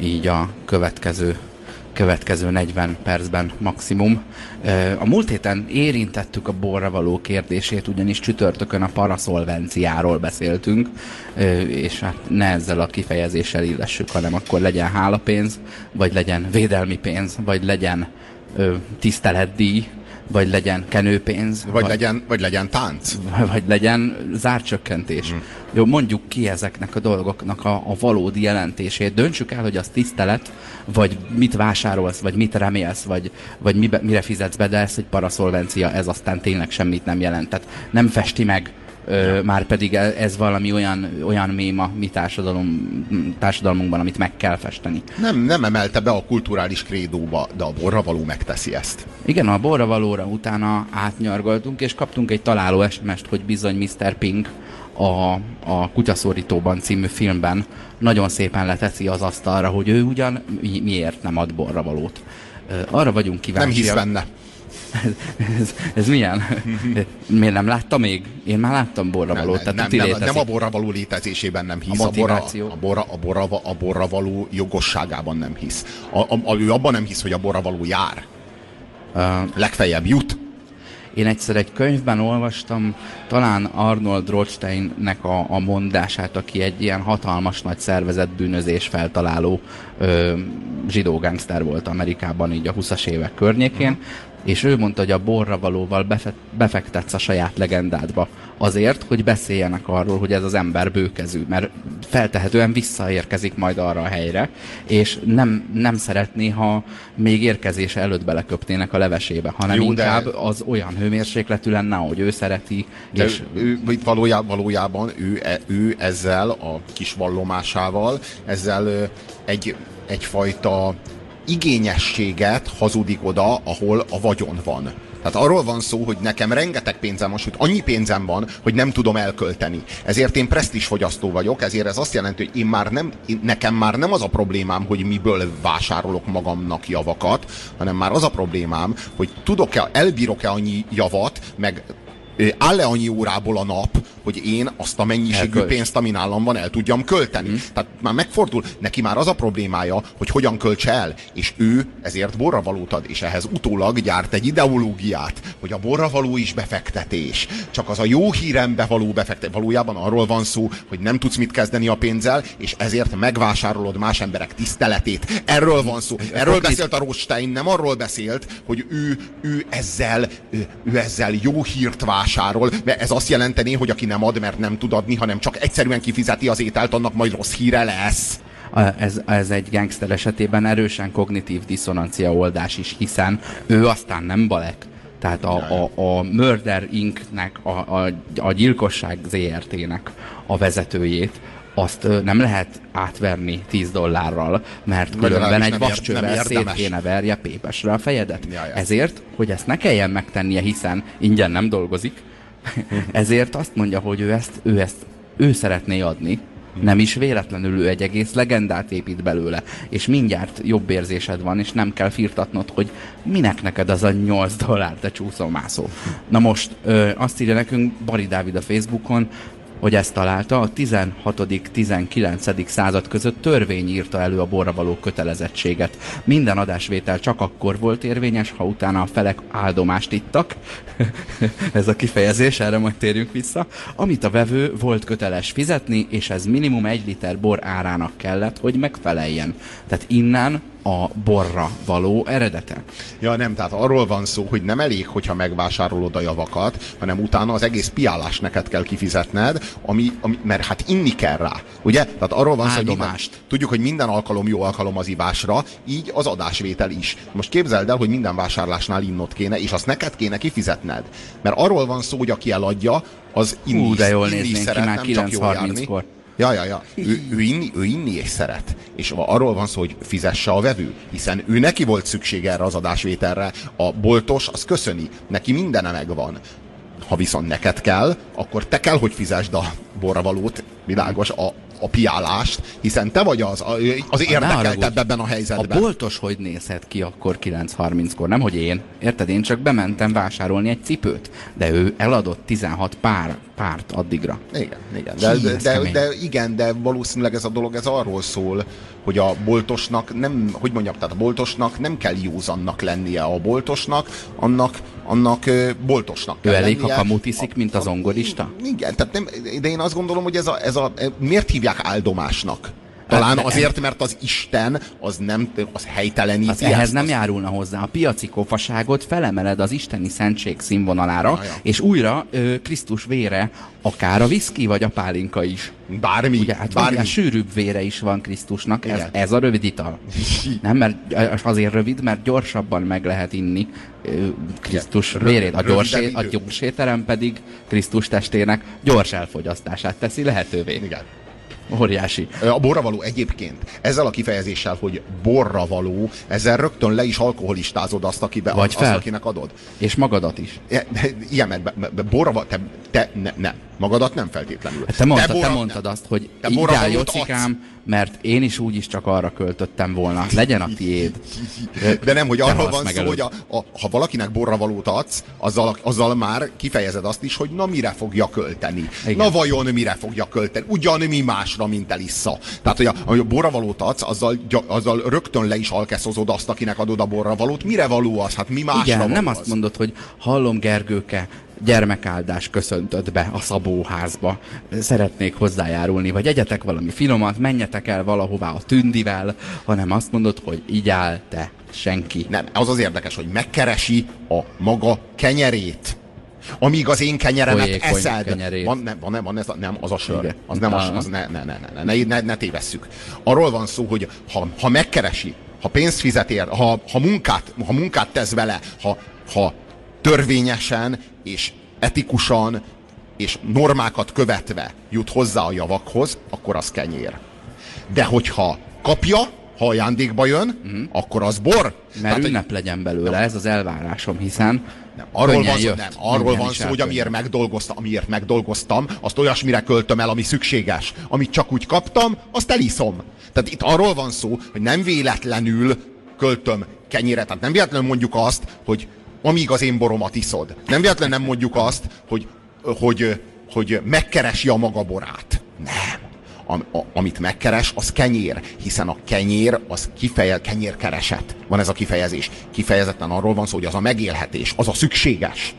így a következő következő 40 percben maximum. A múlt héten érintettük a borra való kérdését, ugyanis csütörtökön a paraszolvenciáról beszéltünk, és hát ne ezzel a kifejezéssel illessük, hanem akkor legyen hálapénz, vagy legyen védelmi pénz, vagy legyen tiszteletdíj, vagy legyen kenőpénz. Vagy, vagy, legyen, vagy legyen tánc. Vagy legyen zárcsökkentés. Hmm. Jó, mondjuk ki ezeknek a dolgoknak a, a valódi jelentését. Döntsük el, hogy az tisztelet, vagy mit vásárolsz, vagy mit remélsz, vagy, vagy mibe, mire fizetsz be, de ez egy paraszolvencia, ez aztán tényleg semmit nem jelent. Tehát nem festi meg Ö, már pedig e, ez valami olyan, olyan mém a mi társadalom, társadalmunkban, amit meg kell festeni. Nem, nem emelte be a kulturális krédóba, de a borravaló megteszi ezt. Igen, a borravalóra utána átnyargaltunk, és kaptunk egy találó sms hogy bizony Mr. Pink a, a Kutyaszorítóban című filmben nagyon szépen leteszi az asztalra, hogy ő ugyan mi, miért nem ad borravalót. Arra vagyunk kíváncsiak. Nem hisz benne ez, ez, ez milyen? Miért nem látta még? Én már láttam borravalót. Nem, nem, nem, nem, nem a borravaló létezésében nem hisz. A, motiváció. a, borra, a, borra, a borravaló jogosságában nem hisz. A, a, a, ő abban nem hisz, hogy a borravaló jár. Uh, Legfeljebb jut. Én egyszer egy könyvben olvastam talán Arnold Rothsteinnek a, a mondását, aki egy ilyen hatalmas nagy szervezet bűnözés feltaláló ö, zsidó gangster volt Amerikában így a 20-as évek környékén, és ő mondta, hogy a borra valóval befektetsz a saját legendádba azért, hogy beszéljenek arról, hogy ez az ember bőkezű, mert feltehetően visszaérkezik majd arra a helyre, és nem, nem szeretné, ha még érkezése előtt beleköpnének a levesébe, hanem Jó, inkább de... az olyan hőmérsékletű lenne, hogy ő szereti. De és... ő, ő, valójában, valójában ő, e, ő ezzel a kis vallomásával, ezzel egy, egyfajta igényességet hazudik oda, ahol a vagyon van. Tehát arról van szó, hogy nekem rengeteg pénzem van, sőt annyi pénzem van, hogy nem tudom elkölteni. Ezért én presztis fogyasztó vagyok, ezért ez azt jelenti, hogy én már nem, én, nekem már nem az a problémám, hogy miből vásárolok magamnak javakat, hanem már az a problémám, hogy tudok-e, elbírok-e annyi javat, meg áll-e annyi órából a nap, hogy én azt a mennyiségű Elkölts. pénzt, ami nálam van, el tudjam költeni. Mm. Tehát már megfordul, neki már az a problémája, hogy hogyan költs el, és ő ezért borravalót ad, és ehhez utólag gyárt egy ideológiát, hogy a borravaló is befektetés. Csak az a jó hírembe való befektetés. Valójában arról van szó, hogy nem tudsz mit kezdeni a pénzzel, és ezért megvásárolod más emberek tiszteletét. Erről van szó. Erről beszélt a Rothstein, nem arról beszélt, hogy ő, ő ezzel, ő, ő ezzel jó hírt vásárol, mert ez azt jelenteni, hogy aki nem ad, mert nem tud adni, hanem csak egyszerűen kifizeti az ételt, annak majd rossz híre lesz. Ez, ez egy gangster esetében erősen kognitív diszonancia oldás is, hiszen ő aztán nem Balek. Tehát a, a, a Murder Inc.-nek, a, a, a gyilkosság ZRT-nek a vezetőjét, azt nem lehet átverni 10 dollárral, mert különben egy vascsővel szét kéne verje pépesre a fejedet. Ja, ja. Ezért, hogy ezt ne kelljen megtennie, hiszen ingyen nem dolgozik, ezért azt mondja, hogy ő ezt, ő ezt ő szeretné adni, nem is véletlenül ő egy egész legendát épít belőle, és mindjárt jobb érzésed van, és nem kell firtatnod, hogy minek neked az a 8 dollár, te csúszómászó. Na most, ö, azt írja nekünk Bari Dávid a Facebookon, hogy ezt találta, a 16.-19. század között törvény írta elő a borra való kötelezettséget. Minden adásvétel csak akkor volt érvényes, ha utána a felek áldomást ittak. ez a kifejezés, erre majd térjünk vissza. Amit a vevő volt köteles fizetni, és ez minimum egy liter bor árának kellett, hogy megfeleljen. Tehát innen a borra való eredete. Ja, nem, tehát arról van szó, hogy nem elég, hogyha megvásárolod a javakat, hanem utána az egész piálás neked kell kifizetned, ami, ami, mert hát inni kell rá, ugye? Tehát arról van szó, hogy tudjuk, hogy minden alkalom jó alkalom az ivásra, így az adásvétel is. Most képzeld el, hogy minden vásárlásnál innod kéne, és azt neked kéne kifizetned. Mert arról van szó, hogy aki eladja, az inni, Ú, de jól inni néznénk ki szeret, már nem csak jól járni. 9.30-kor. Ja, ja, ja. Ő, ő, inni, ő inni és szeret. És arról van szó, hogy fizesse a vevő, hiszen ő neki volt szükség erre az adásvételre. A boltos az köszöni, neki mindene megvan. Ha viszont neked kell, akkor te kell, hogy fizesd a borravalót, világos, a, a piálást, hiszen te vagy az, az érdekeltebb ebben a A helyzetben. boltos hogy nézhet ki akkor 9.30-kor? Nem, hogy én. Érted? Én csak bementem vásárolni egy cipőt, de ő eladott 16 pár, párt addigra. Igen, igen. De, Hí, de, de, de, igen, de valószínűleg ez a dolog ez arról szól, hogy a boltosnak nem, hogy mondjam, tehát a boltosnak nem kell józannak lennie a boltosnak, annak, annak boltosnak Ő kell elég, ha lennie. kamutiszik, mint az zongorista? Igen, tehát nem, de én azt gondolom, hogy ez a, ez a miért hívják áldomásnak? Talán Hát, azért, mert az Isten az nem, az helyteleníti Az ehhez ezt, nem azt- járulna hozzá. A piaci kofaságot felemeled az isteni szentség színvonalára, Ja, ja. és újra ö, Krisztus vére, akár a viszki vagy a pálinka is. Bármi, Ugye, hát bármi. bármi. sűrűbb vére is van Krisztusnak, ez, Igen. ez a rövid ital. Nem, mert azért rövid, mert gyorsabban meg lehet inni ö, Krisztus Igen. vérét. A gyors, a gyors étterem pedig Krisztus testének gyors elfogyasztását teszi lehetővé. Igen. Óriási. A borravaló egyébként ezzel a kifejezéssel, hogy borravaló, ezzel rögtön le is alkoholistázod azt, akibe, Vagy azt fel. akinek adod. És magadat is. Igen, mert borraval, te, te ne, ne, magadat nem feltétlenül. Hát te, mondtad, te, borra- mondtad azt, hogy Te így áll borravalót Jocikám, mert én is úgyis csak arra költöttem volna. Legyen a tiéd. De nem, hogy Te arról van szó, hogy a, a, ha valakinek borravalót adsz, azzal, azzal már kifejezed azt is, hogy na mire fogja költeni. Igen. Na vajon mire fogja költeni? Ugyan mi másra, mint elissza. Tehát, hogy a, a borravalót adsz, azzal, azzal rögtön le is alkeszozod azt, akinek adod a borravalót. Mire való az? Hát mi másra Igen, nem az? azt mondod, hogy hallom Gergőke, gyermekáldás köszöntött be a szabóházba. Szeretnék hozzájárulni, vagy egyetek valami finomat, menjetek el valahová a tündivel, hanem azt mondod, hogy így áll te, senki. Nem, az az érdekes, hogy megkeresi a maga kenyerét. Amíg az én kenyeremet Folyékony eszed. kenyerét. Van, nem, van, van ez a, nem, az a sör. Igen. Az nem a, Aha. az ne, ne, ne, ne, ne, ne, ne tévesszük. Arról van szó, hogy ha, ha megkeresi, ha pénzt fizet ér, ha, ha, munkát, ha munkát tesz vele, ha, ha törvényesen és etikusan és normákat követve jut hozzá a javakhoz, akkor az kenyér. De hogyha kapja, ha ajándékba jön, uh-huh. akkor az bor. Mert Tehát, ünnep legyen belőle, ez az elvárásom, hiszen nem, arról van szó, jött, nem, arról van szó, hogy amiért megdolgoztam, amiért megdolgoztam, azt olyasmire költöm el, ami szükséges. Amit csak úgy kaptam, azt eliszom. Tehát itt arról van szó, hogy nem véletlenül költöm kenyére. Tehát nem véletlenül mondjuk azt, hogy amíg az én boromat iszod. Nem véletlenül nem mondjuk azt, hogy, hogy hogy megkeresi a maga borát. Nem. Am, a, amit megkeres, az kenyér, hiszen a kenyér az kifeje, kenyérkereset. Van ez a kifejezés. Kifejezetten arról van szó, hogy az a megélhetés, az a szükséges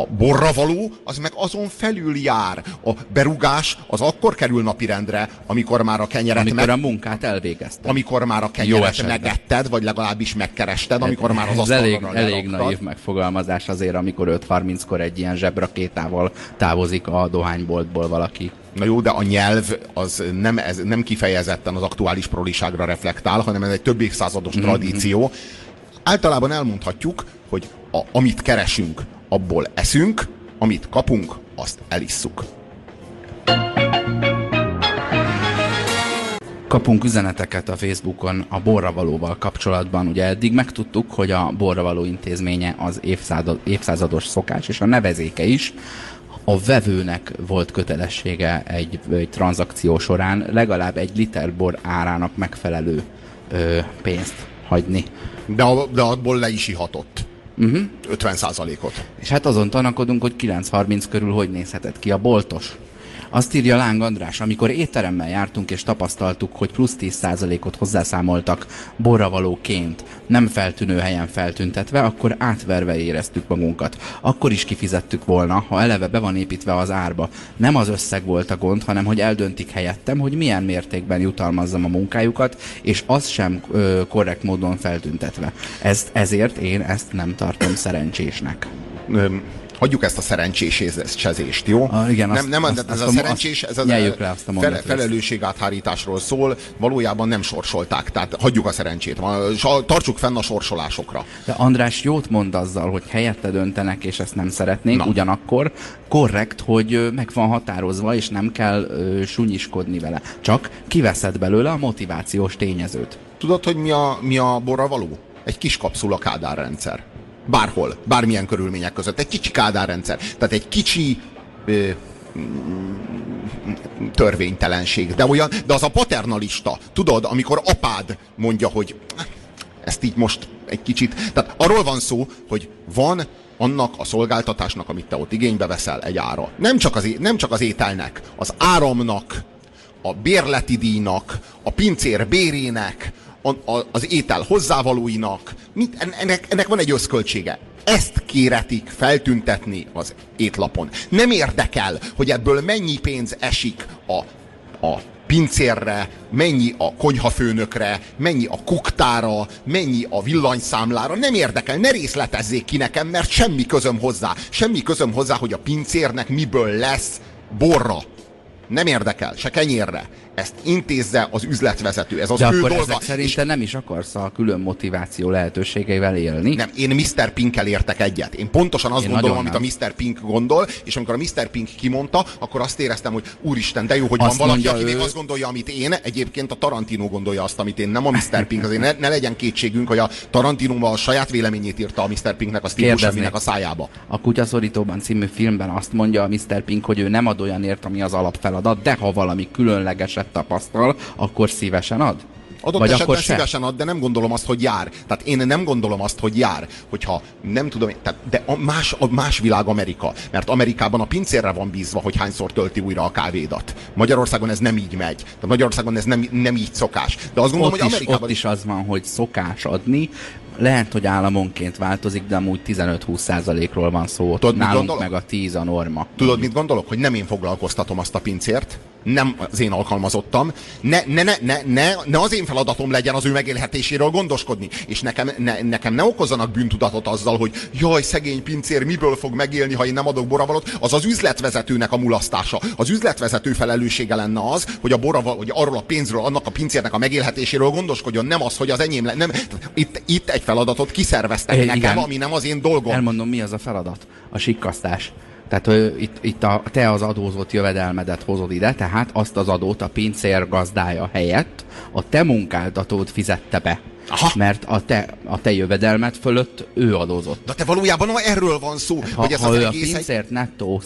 a borra való, az meg azon felül jár. A berugás az akkor kerül napirendre, amikor már a kenyeret amikor meg... a munkát elvégezted. Amikor már a kenyeret megetted, vagy legalábbis megkerested, amikor már az asztalra elég, elég naív megfogalmazás azért, amikor 5.30-kor egy ilyen zsebrakétával távozik a dohányboltból valaki. Na jó, de a nyelv az nem, ez, nem kifejezetten az aktuális proliságra reflektál, hanem ez egy több évszázados mm-hmm. tradíció. Általában elmondhatjuk, hogy a, amit keresünk, abból eszünk, amit kapunk, azt elisszuk. Kapunk üzeneteket a Facebookon a borravalóval kapcsolatban. Ugye eddig megtudtuk, hogy a borravaló intézménye az évszázad, évszázados szokás, és a nevezéke is. A vevőnek volt kötelessége egy, egy tranzakció során legalább egy liter bor árának megfelelő ö, pénzt hagyni. De, a, de abból le is ihatott. Uh-huh. 50 ot És hát azon tanakodunk, hogy 9.30 körül hogy nézhetett ki a boltos. Azt írja Láng András, amikor étteremmel jártunk és tapasztaltuk, hogy plusz 10%-ot hozzászámoltak borravalóként, nem feltűnő helyen feltüntetve, akkor átverve éreztük magunkat. Akkor is kifizettük volna, ha eleve be van építve az árba. Nem az összeg volt a gond, hanem hogy eldöntik helyettem, hogy milyen mértékben jutalmazzam a munkájukat, és az sem ö, korrekt módon feltüntetve. Ezt, ezért én ezt nem tartom szerencsésnek hagyjuk ezt a szerencsésezést, jó? Ah, igen, nem, nem, azt, ez azt a szerencsés, ez az le azt a fele, felelősségáthárításról szól, valójában nem sorsolták, tehát hagyjuk a szerencsét, tartsuk fenn a sorsolásokra. De András jót mond azzal, hogy helyette döntenek, és ezt nem szeretnénk, Na. ugyanakkor korrekt, hogy meg van határozva, és nem kell uh, sunyiskodni vele. Csak kiveszed belőle a motivációs tényezőt. Tudod, hogy mi a, mi a borra való? Egy kis kapszula kádárrendszer. Bárhol, bármilyen körülmények között. Egy kicsi kádárrendszer. Tehát egy kicsi ö, törvénytelenség. De, olyan, de az a paternalista, tudod, amikor apád mondja, hogy ezt így most egy kicsit... Tehát arról van szó, hogy van annak a szolgáltatásnak, amit te ott igénybe veszel, egy ára. Nem csak az, nem csak az ételnek, az áramnak, a bérleti díjnak, a pincér bérének, a, a, az étel hozzávalóinak, mit, ennek, ennek van egy összköltsége. Ezt kéretik feltüntetni az étlapon. Nem érdekel, hogy ebből mennyi pénz esik a, a pincérre, mennyi a konyhafőnökre, mennyi a kuktára, mennyi a villanyszámlára, nem érdekel, ne részletezzék ki nekem, mert semmi közöm hozzá. Semmi közöm hozzá, hogy a pincérnek miből lesz borra. Nem érdekel, se kenyérre ezt intézze az üzletvezető. Ez az De ő akkor dolga. szerinte és... nem is akarsz a külön motiváció lehetőségeivel élni? Nem, én Mr. Pinkkel értek egyet. Én pontosan azt én gondolom, amit nem. a Mr. Pink gondol, és amikor a Mr. Pink kimondta, akkor azt éreztem, hogy úristen, de jó, hogy azt van valaki, aki ő... még azt gondolja, amit én. Egyébként a Tarantino gondolja azt, amit én, nem a Mr. Pink. Azért ne, ne legyen kétségünk, hogy a Tarantino a saját véleményét írta a Mr. Pinknek a Steve a szájába. A Kutyaszorítóban című filmben azt mondja a Mr. Pink, hogy ő nem ad olyanért, ami az alapfeladat, de ha valami különlegeset tapasztal, akkor szívesen ad? Adott Vagy esetben akkor szívesen ad, de nem gondolom azt, hogy jár. Tehát én nem gondolom azt, hogy jár, hogyha nem tudom, tehát, de a más, a más világ Amerika. Mert Amerikában a pincérre van bízva, hogy hányszor tölti újra a kávédat. Magyarországon ez nem így megy. Tehát Magyarországon ez nem, nem így szokás. De azt gondolom, ott hogy Amerikában... Is, ott is az van, hogy szokás adni, lehet, hogy államonként változik, de amúgy 15-20 százalékról van szó. Tudod, Nálunk meg a 10 a norma. Tudod, mit gondolok? Hogy nem én foglalkoztatom azt a pincért, nem az én alkalmazottam, ne, ne, ne, ne, ne, ne az én feladatom legyen az ő megélhetéséről gondoskodni. És nekem ne, nekem ne okozzanak bűntudatot azzal, hogy jaj, szegény pincér, miből fog megélni, ha én nem adok boravalot, az az üzletvezetőnek a mulasztása. Az üzletvezető felelőssége lenne az, hogy, a boraval, hogy arról a pénzről, annak a pincérnek a megélhetéséről gondoskodjon, nem az, hogy az enyém le, nem. Itt, itt egy feladatot kiszerveztek é, nekem, igen. ami nem az én dolgom. Elmondom, mi az a feladat? A sikkasztás. Tehát hogy itt, itt a, te az adózott jövedelmedet hozod ide, tehát azt az adót a pincér gazdája helyett a te munkáltatód fizette be. Aha. Mert a te, a te jövedelmet fölött ő adózott. De te valójában erről van szó. Ha, hogy ez ha az ő a pincért egy... nettó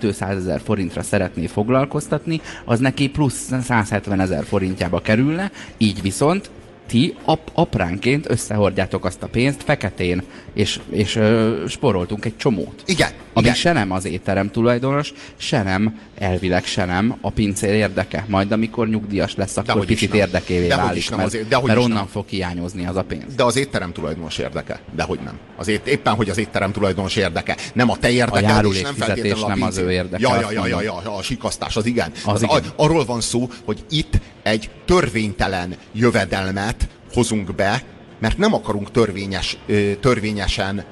200 ezer forintra szeretné foglalkoztatni, az neki plusz 170 ezer forintjába kerülne, így viszont ti ap apránként összehordjátok azt a pénzt feketén, és, és ö, sporoltunk egy csomót. Igen. Ami Igen. se nem az étterem tulajdonos, se nem, elvileg se nem a pincér érdeke. Majd amikor nyugdíjas lesz, akkor Dehogy picit nem. érdekévé Dehogy válik, is nem mert, azért- dehogy mert is onnan nem. fog hiányozni az a pénz. De az étterem tulajdonos érdeke. De hogy nem. Az ét, éppen, hogy az étterem tulajdonos érdeke. Nem a te érdeked, és járulékfizetés nem feltétlenül a nem az ő érdeke, Ja, ja, ja, ja, mondom. ja, a sikasztás, az igen. Az Az, igen. A, arról van szó, hogy itt egy törvénytelen jövedelmet hozunk be, mert nem akarunk törvényes, törvényesen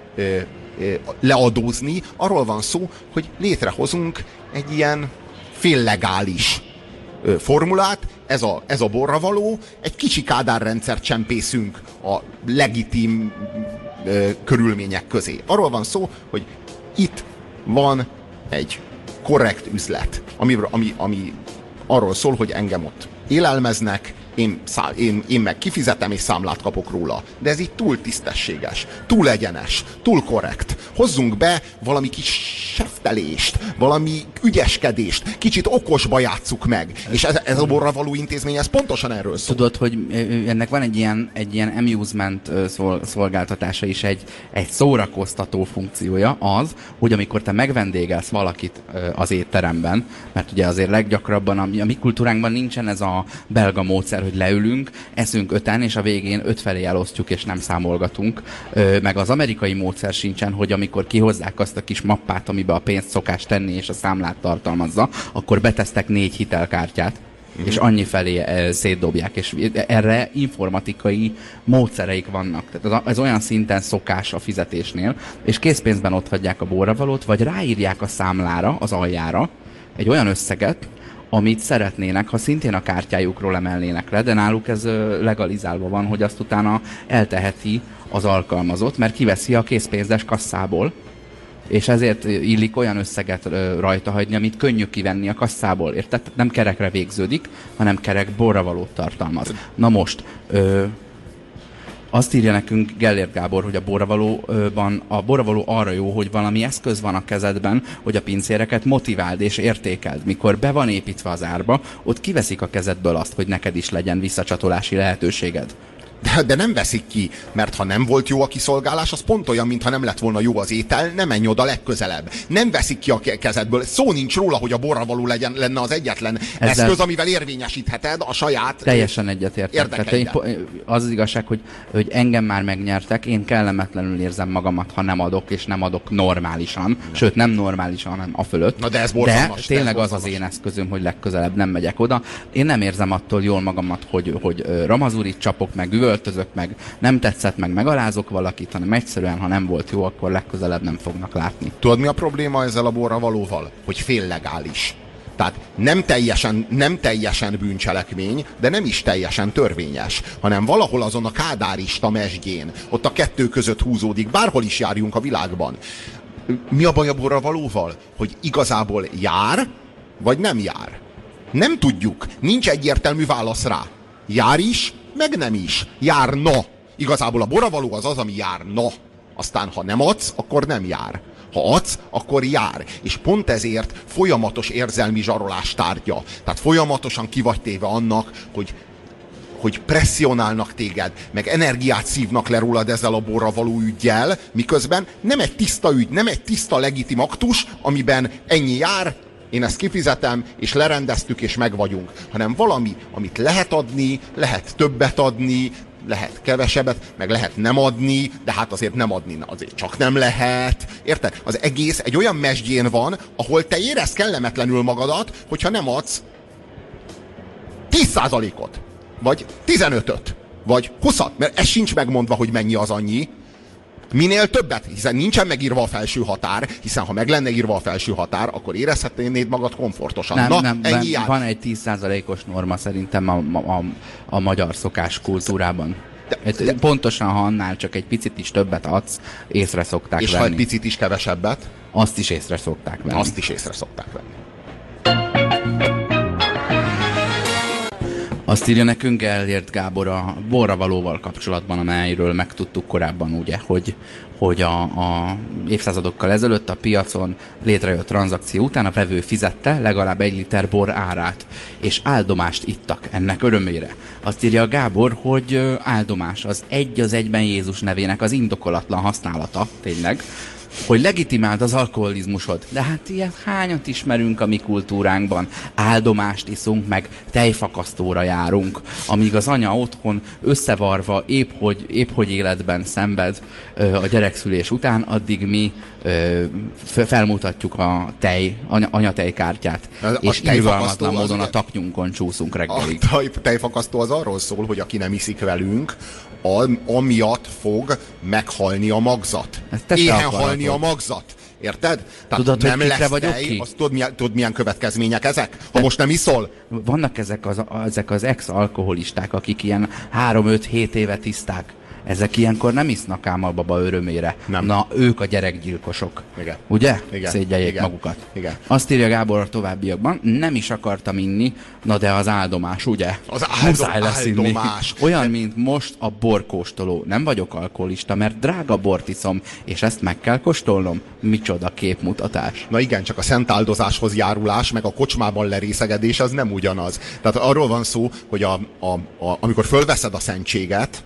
leadózni. Arról van szó, hogy létrehozunk egy ilyen féllegális formulát, ez a, ez a borravaló, egy kicsi kádárrendszert csempészünk a legitim körülmények közé. Arról van szó, hogy itt van egy korrekt üzlet, ami, ami, ami arról szól, hogy engem ott élelmeznek, én, szá, én, én meg kifizetem és számlát kapok róla. De ez így túl tisztességes, túl egyenes, túl korrekt. Hozzunk be valami kis seftelést, valami ügyeskedést, kicsit okosba játsszuk meg. És ez, ez a borra való intézmény, ez pontosan erről szól. Tudod, hogy ennek van egy ilyen, egy ilyen amusement szolgáltatása is, egy, egy szórakoztató funkciója az, hogy amikor te megvendégelsz valakit az étteremben, mert ugye azért leggyakrabban a, a mi kultúránkban nincsen ez a belga módszer, hogy leülünk, eszünk öten, és a végén öt felé elosztjuk, és nem számolgatunk. Ö, meg az amerikai módszer sincsen, hogy amikor kihozzák azt a kis mappát, amiben a pénzt szokás tenni, és a számlát tartalmazza, akkor betesztek négy hitelkártyát, és annyi felé szétdobják, és erre informatikai módszereik vannak. Tehát ez, ez olyan szinten szokás a fizetésnél, és készpénzben ott hagyják a borravalót, vagy ráírják a számlára, az aljára egy olyan összeget, amit szeretnének, ha szintén a kártyájukról emelnének le, de náluk ez legalizálva van, hogy azt utána elteheti az alkalmazott, mert kiveszi a készpénzes kasszából, és ezért illik olyan összeget rajta hagyni, amit könnyű kivenni a kasszából. Érted? Nem kerekre végződik, hanem kerek borravalót tartalmaz. Na most, ö, azt írja nekünk Gellért Gábor, hogy a borravalóban, a borravaló arra jó, hogy valami eszköz van a kezedben, hogy a pincéreket motiváld és értékeld. Mikor be van építve az árba, ott kiveszik a kezedből azt, hogy neked is legyen visszacsatolási lehetőséged. De, de nem veszik ki, mert ha nem volt jó a kiszolgálás, az pont olyan, mintha nem lett volna jó az étel, nem menj oda legközelebb. Nem veszik ki a ke- kezedből. Szó nincs róla, hogy a borravaló legyen, lenne az egyetlen Ezzel- eszköz, amivel érvényesítheted a saját Teljesen egyetértek. Tehát én, az az igazság, hogy, hogy engem már megnyertek, én kellemetlenül érzem magamat, ha nem adok, és nem adok normálisan. Sőt, nem normálisan, hanem a fölött. Na de ez de borzalmas, de ez tényleg az az borzalmas. én eszközöm, hogy legközelebb nem megyek oda. Én nem érzem attól jól magamat, hogy, hogy ramazurit csapok, meg üvöltözök, meg nem tetszett, meg megalázok valakit, hanem egyszerűen, ha nem volt jó, akkor legközelebb nem fognak látni. Tudod, mi a probléma ezzel a borravalóval? Hogy féllegális. Tehát nem teljesen, nem teljesen bűncselekmény, de nem is teljesen törvényes, hanem valahol azon a kádárista mesdjén, ott a kettő között húzódik, bárhol is járjunk a világban. Mi a baj a borravalóval? Hogy igazából jár, vagy nem jár? Nem tudjuk, nincs egyértelmű válasz rá. Jár is, meg nem is. Járna. Igazából a borravaló az az, ami járna. Aztán, ha nem adsz, akkor nem jár. Ha adsz, akkor jár. És pont ezért folyamatos érzelmi zsarolás tárgya. Tehát folyamatosan ki vagy téve annak, hogy hogy presszionálnak téged, meg energiát szívnak le rólad ezzel a borra való ügyjel, miközben nem egy tiszta ügy, nem egy tiszta legitim aktus, amiben ennyi jár, én ezt kifizetem, és lerendeztük, és meg vagyunk, hanem valami, amit lehet adni, lehet többet adni, lehet kevesebbet, meg lehet nem adni, de hát azért nem adni azért csak nem lehet. Érted? Az egész egy olyan mesdjén van, ahol te érez kellemetlenül magadat, hogyha nem adsz 10%-ot, vagy 15-öt, vagy 20-at, mert ez sincs megmondva, hogy mennyi az annyi. Minél többet, hiszen nincsen megírva a felső határ, hiszen ha meg lenne írva a felső határ, akkor érezhetnéd magad komfortosan. Nem, Na, nem, ennyi van, van egy 10%-os norma szerintem a, a, a, magyar szokás kultúrában. De- De, Pontosan, ha annál csak egy picit is többet adsz, észre szokták És ha venni. egy picit is kevesebbet, Azt is észre szokták venni. azt is észre szokták venni. Azt írja nekünk Gellért Gábor a borravalóval kapcsolatban, amelyről megtudtuk korábban, ugye, hogy, hogy a, a évszázadokkal ezelőtt a piacon létrejött tranzakció után a vevő fizette legalább egy liter bor árát, és áldomást ittak ennek örömére. Azt írja a Gábor, hogy áldomás az egy az egyben Jézus nevének az indokolatlan használata, tényleg, hogy legitimáld az alkoholizmusod. De hát ilyen hányat ismerünk a mi kultúránkban. Áldomást iszunk, meg tejfakasztóra járunk, amíg az anya otthon összevarva, épp hogy, épp hogy életben szenved ö, a gyerekszülés után, addig mi ö, felmutatjuk a tej, anya, anyatejkártyát, A- a és irgalmatlan módon a taknyunkon csúszunk A reggelig. tej, tejfakasztó az arról szól, hogy aki nem iszik velünk, al- amiatt fog meghalni a magzat. Te se Éhen halni a magzat. Érted? Tehát Tudod, hogy nem kikre lesz vagyok tej, ki? azt tudod milyen, tudod, milyen következmények ezek? Ha most nem iszol, Vannak ezek az, ezek az ex-alkoholisták, akik ilyen 3-5-7 éve tiszták. Ezek ilyenkor nem isznak ám a baba örömére. Nem. Na, ők a gyerekgyilkosok. Igen. Ugye? Igen. Szégyeljék Igen. magukat. Igen. Azt írja Gábor a továbbiakban, nem is akartam inni, na de az áldomás, ugye? Az áldom- Muszáj lesz inni. áldomás. Olyan, mint most a borkóstoló. Nem vagyok alkoholista, mert drága bort iszom, és ezt meg kell kóstolnom. Micsoda képmutatás. Na igen, csak a szent áldozáshoz járulás, meg a kocsmában lerészegedés, az nem ugyanaz. Tehát arról van szó, hogy a, a, a, amikor fölveszed a szentséget,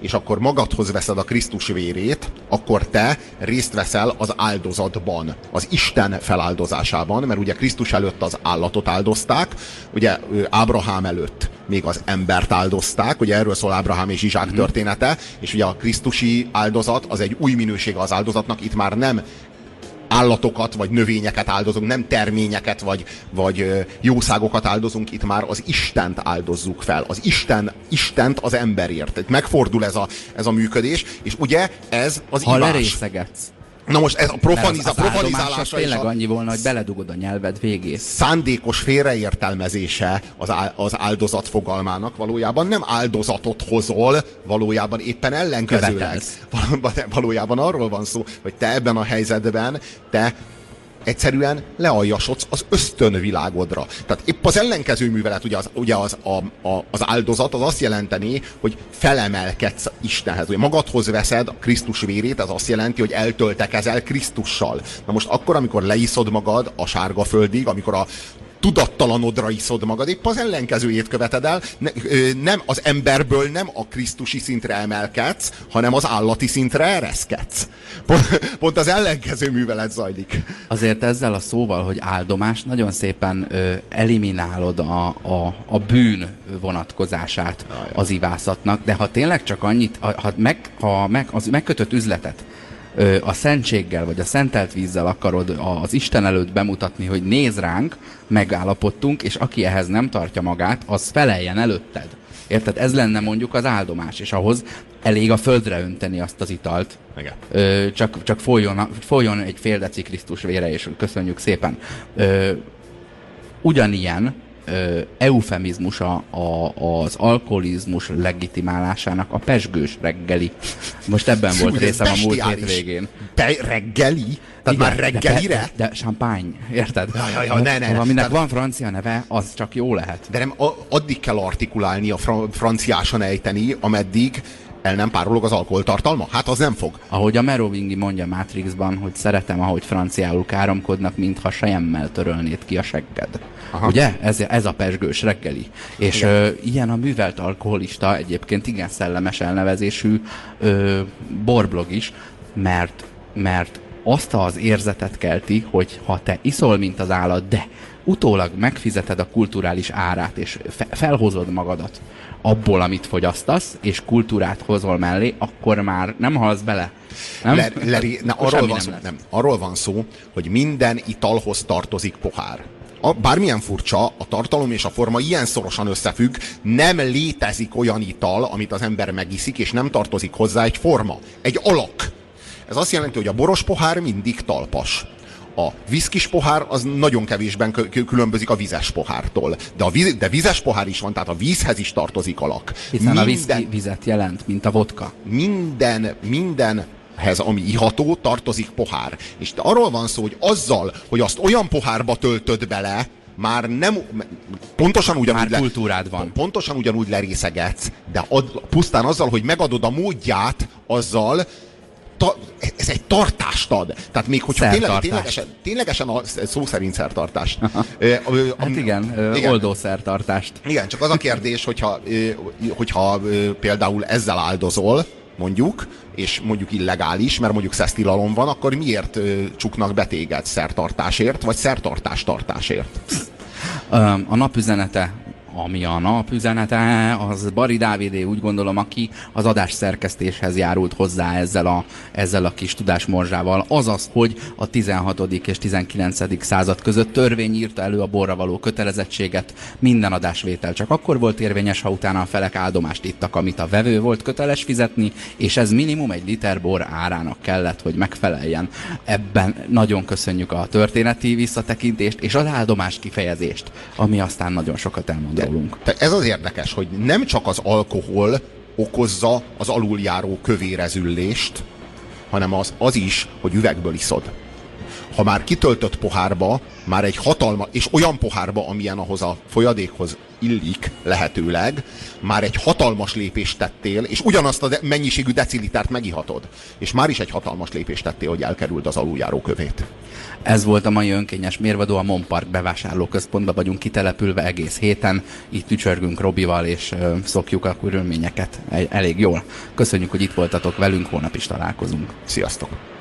és akkor magadhoz veszed a Krisztus vérét, akkor te részt veszel az áldozatban, az Isten feláldozásában, mert ugye Krisztus előtt az állatot áldozták, ugye Ábrahám előtt még az embert áldozták, ugye erről szól Ábrahám és Izsák története, és ugye a krisztusi áldozat az egy új minősége az áldozatnak, itt már nem állatokat vagy növényeket áldozunk, nem terményeket vagy, vagy jószágokat áldozunk, itt már az Istent áldozzuk fel. Az Isten, Istent az emberért. Itt megfordul ez a, ez a működés, és ugye ez az Ha ivás. lerészegetsz, Na most ez a profaniz, az profanizálása és tényleg a annyi volna, hogy beledugod a nyelved végész. szándékos félreértelmezése az, á- az áldozat fogalmának valójában nem áldozatot hozol, valójában éppen ellenkezőleg. Követelsz. Valójában arról van szó, hogy te ebben a helyzetben te egyszerűen lealjasodsz az ösztönvilágodra. Tehát épp az ellenkező művelet, ugye az, ugye az, a, a, az áldozat, az azt jelenteni, hogy felemelkedsz Istenhez. Ugye magadhoz veszed a Krisztus vérét, ez azt jelenti, hogy eltöltekezel Krisztussal. Na most akkor, amikor leiszod magad a sárga földig, amikor a tudattalanodra iszod magad, épp az ellenkezőjét követed el, ne, ö, nem az emberből nem a krisztusi szintre emelkedsz, hanem az állati szintre ereszkedsz. Pont, pont az ellenkező művelet zajlik. Azért ezzel a szóval, hogy áldomás, nagyon szépen ö, eliminálod a, a, a bűn vonatkozását az ivászatnak, de ha tényleg csak annyit, ha, meg, ha meg, az megkötött üzletet a szentséggel, vagy a szentelt vízzel akarod az Isten előtt bemutatni, hogy néz ránk, megállapodtunk, és aki ehhez nem tartja magát, az feleljen előtted. Érted? Ez lenne mondjuk az áldomás, és ahhoz elég a földre önteni azt az italt, Igen. Ö, csak, csak folyjon, folyjon egy fél deci Krisztus vére, és köszönjük szépen. Ö, ugyanilyen ö, eufemizmus a, az alkoholizmus legitimálásának a pesgős reggeli. Most ebben volt Fú, ez részem a múlt hétvégén. Te reggeli? Tehát már de- reggelire? De, de, de champagne, érted? Ja, ja, ja, ne, ne, ne. Aminek Tehát- van francia neve, az csak jó lehet. De nem, addig kell artikulálni, a fra, franciásan ejteni, ameddig el nem párolog az alkoholtartalma? Hát az nem fog. Ahogy a Merovingi mondja Matrixban, hogy szeretem, ahogy franciául káromkodnak, mintha sejemmel törölnéd ki a segged. Aha. Ugye? Ez, ez a pesgős reggeli. És ö, ilyen a művelt alkoholista, egyébként igen szellemes elnevezésű ö, borblog is, mert, mert azt az érzetet kelti, hogy ha te iszol, mint az állat, de utólag megfizeted a kulturális árát, és fe- felhozod magadat abból, amit fogyasztasz, és kultúrát hozol mellé, akkor már nem halsz bele. Nem? Le, leri, Akkor arról, semmi van nem szó, lesz. nem, arról van szó, hogy minden italhoz tartozik pohár. A, bármilyen furcsa, a tartalom és a forma ilyen szorosan összefügg, nem létezik olyan ital, amit az ember megiszik, és nem tartozik hozzá egy forma, egy alak. Ez azt jelenti, hogy a boros pohár mindig talpas. A viszkis pohár az nagyon kevésben különbözik a vizes pohártól. De, a víz, de vizes pohár is van, tehát a vízhez is tartozik alak. Hiszen a viszki vizet jelent, mint a vodka. minden, mindenhez, ami iható, tartozik pohár. És arról van szó, hogy azzal, hogy azt olyan pohárba töltöd bele, már nem, pontosan ugyanúgy, Már kultúrád van. pontosan ugyanúgy lerészegetsz, de ad, pusztán azzal, hogy megadod a módját, azzal ta, ez egy tartást ad. Tehát még hogyha tényleg, ténylegesen, ténylegesen a szó szerint szertartást. Ö, Hát igen, igen. oldószertartást. Igen, csak az a kérdés, hogyha, hogyha például ezzel áldozol, mondjuk, és mondjuk illegális, mert mondjuk szesztilalom van, akkor miért csuknak be téged szertartásért, vagy szertartás tartásért? A napüzenete ami a nap üzenete, az Bari Dávidé úgy gondolom, aki az adás szerkesztéshez járult hozzá ezzel a, ezzel a kis tudásmorzsával. Azaz, hogy a 16. és 19. század között törvény írta elő a borra való kötelezettséget. Minden adásvétel csak akkor volt érvényes, ha utána a felek áldomást ittak, amit a vevő volt köteles fizetni, és ez minimum egy liter bor árának kellett, hogy megfeleljen. Ebben nagyon köszönjük a történeti visszatekintést és az áldomás kifejezést, ami aztán nagyon sokat elmond De ez az érdekes, hogy nem csak az alkohol okozza az aluljáró kövérezüllést, hanem az, az is, hogy üvegből iszod. Ha már kitöltött pohárba, már egy hatalma, és olyan pohárba, amilyen ahhoz a folyadékhoz illik lehetőleg, már egy hatalmas lépést tettél, és ugyanazt a mennyiségű decilitert megihatod. És már is egy hatalmas lépést tettél, hogy elkerült az aluljáró kövét. Ez volt a mai önkényes mérvadó, a Monpark bevásárlóközpontba vagyunk kitelepülve egész héten. Itt tücsörgünk Robival, és ö, szokjuk a körülményeket elég jól. Köszönjük, hogy itt voltatok velünk, holnap is találkozunk. Sziasztok!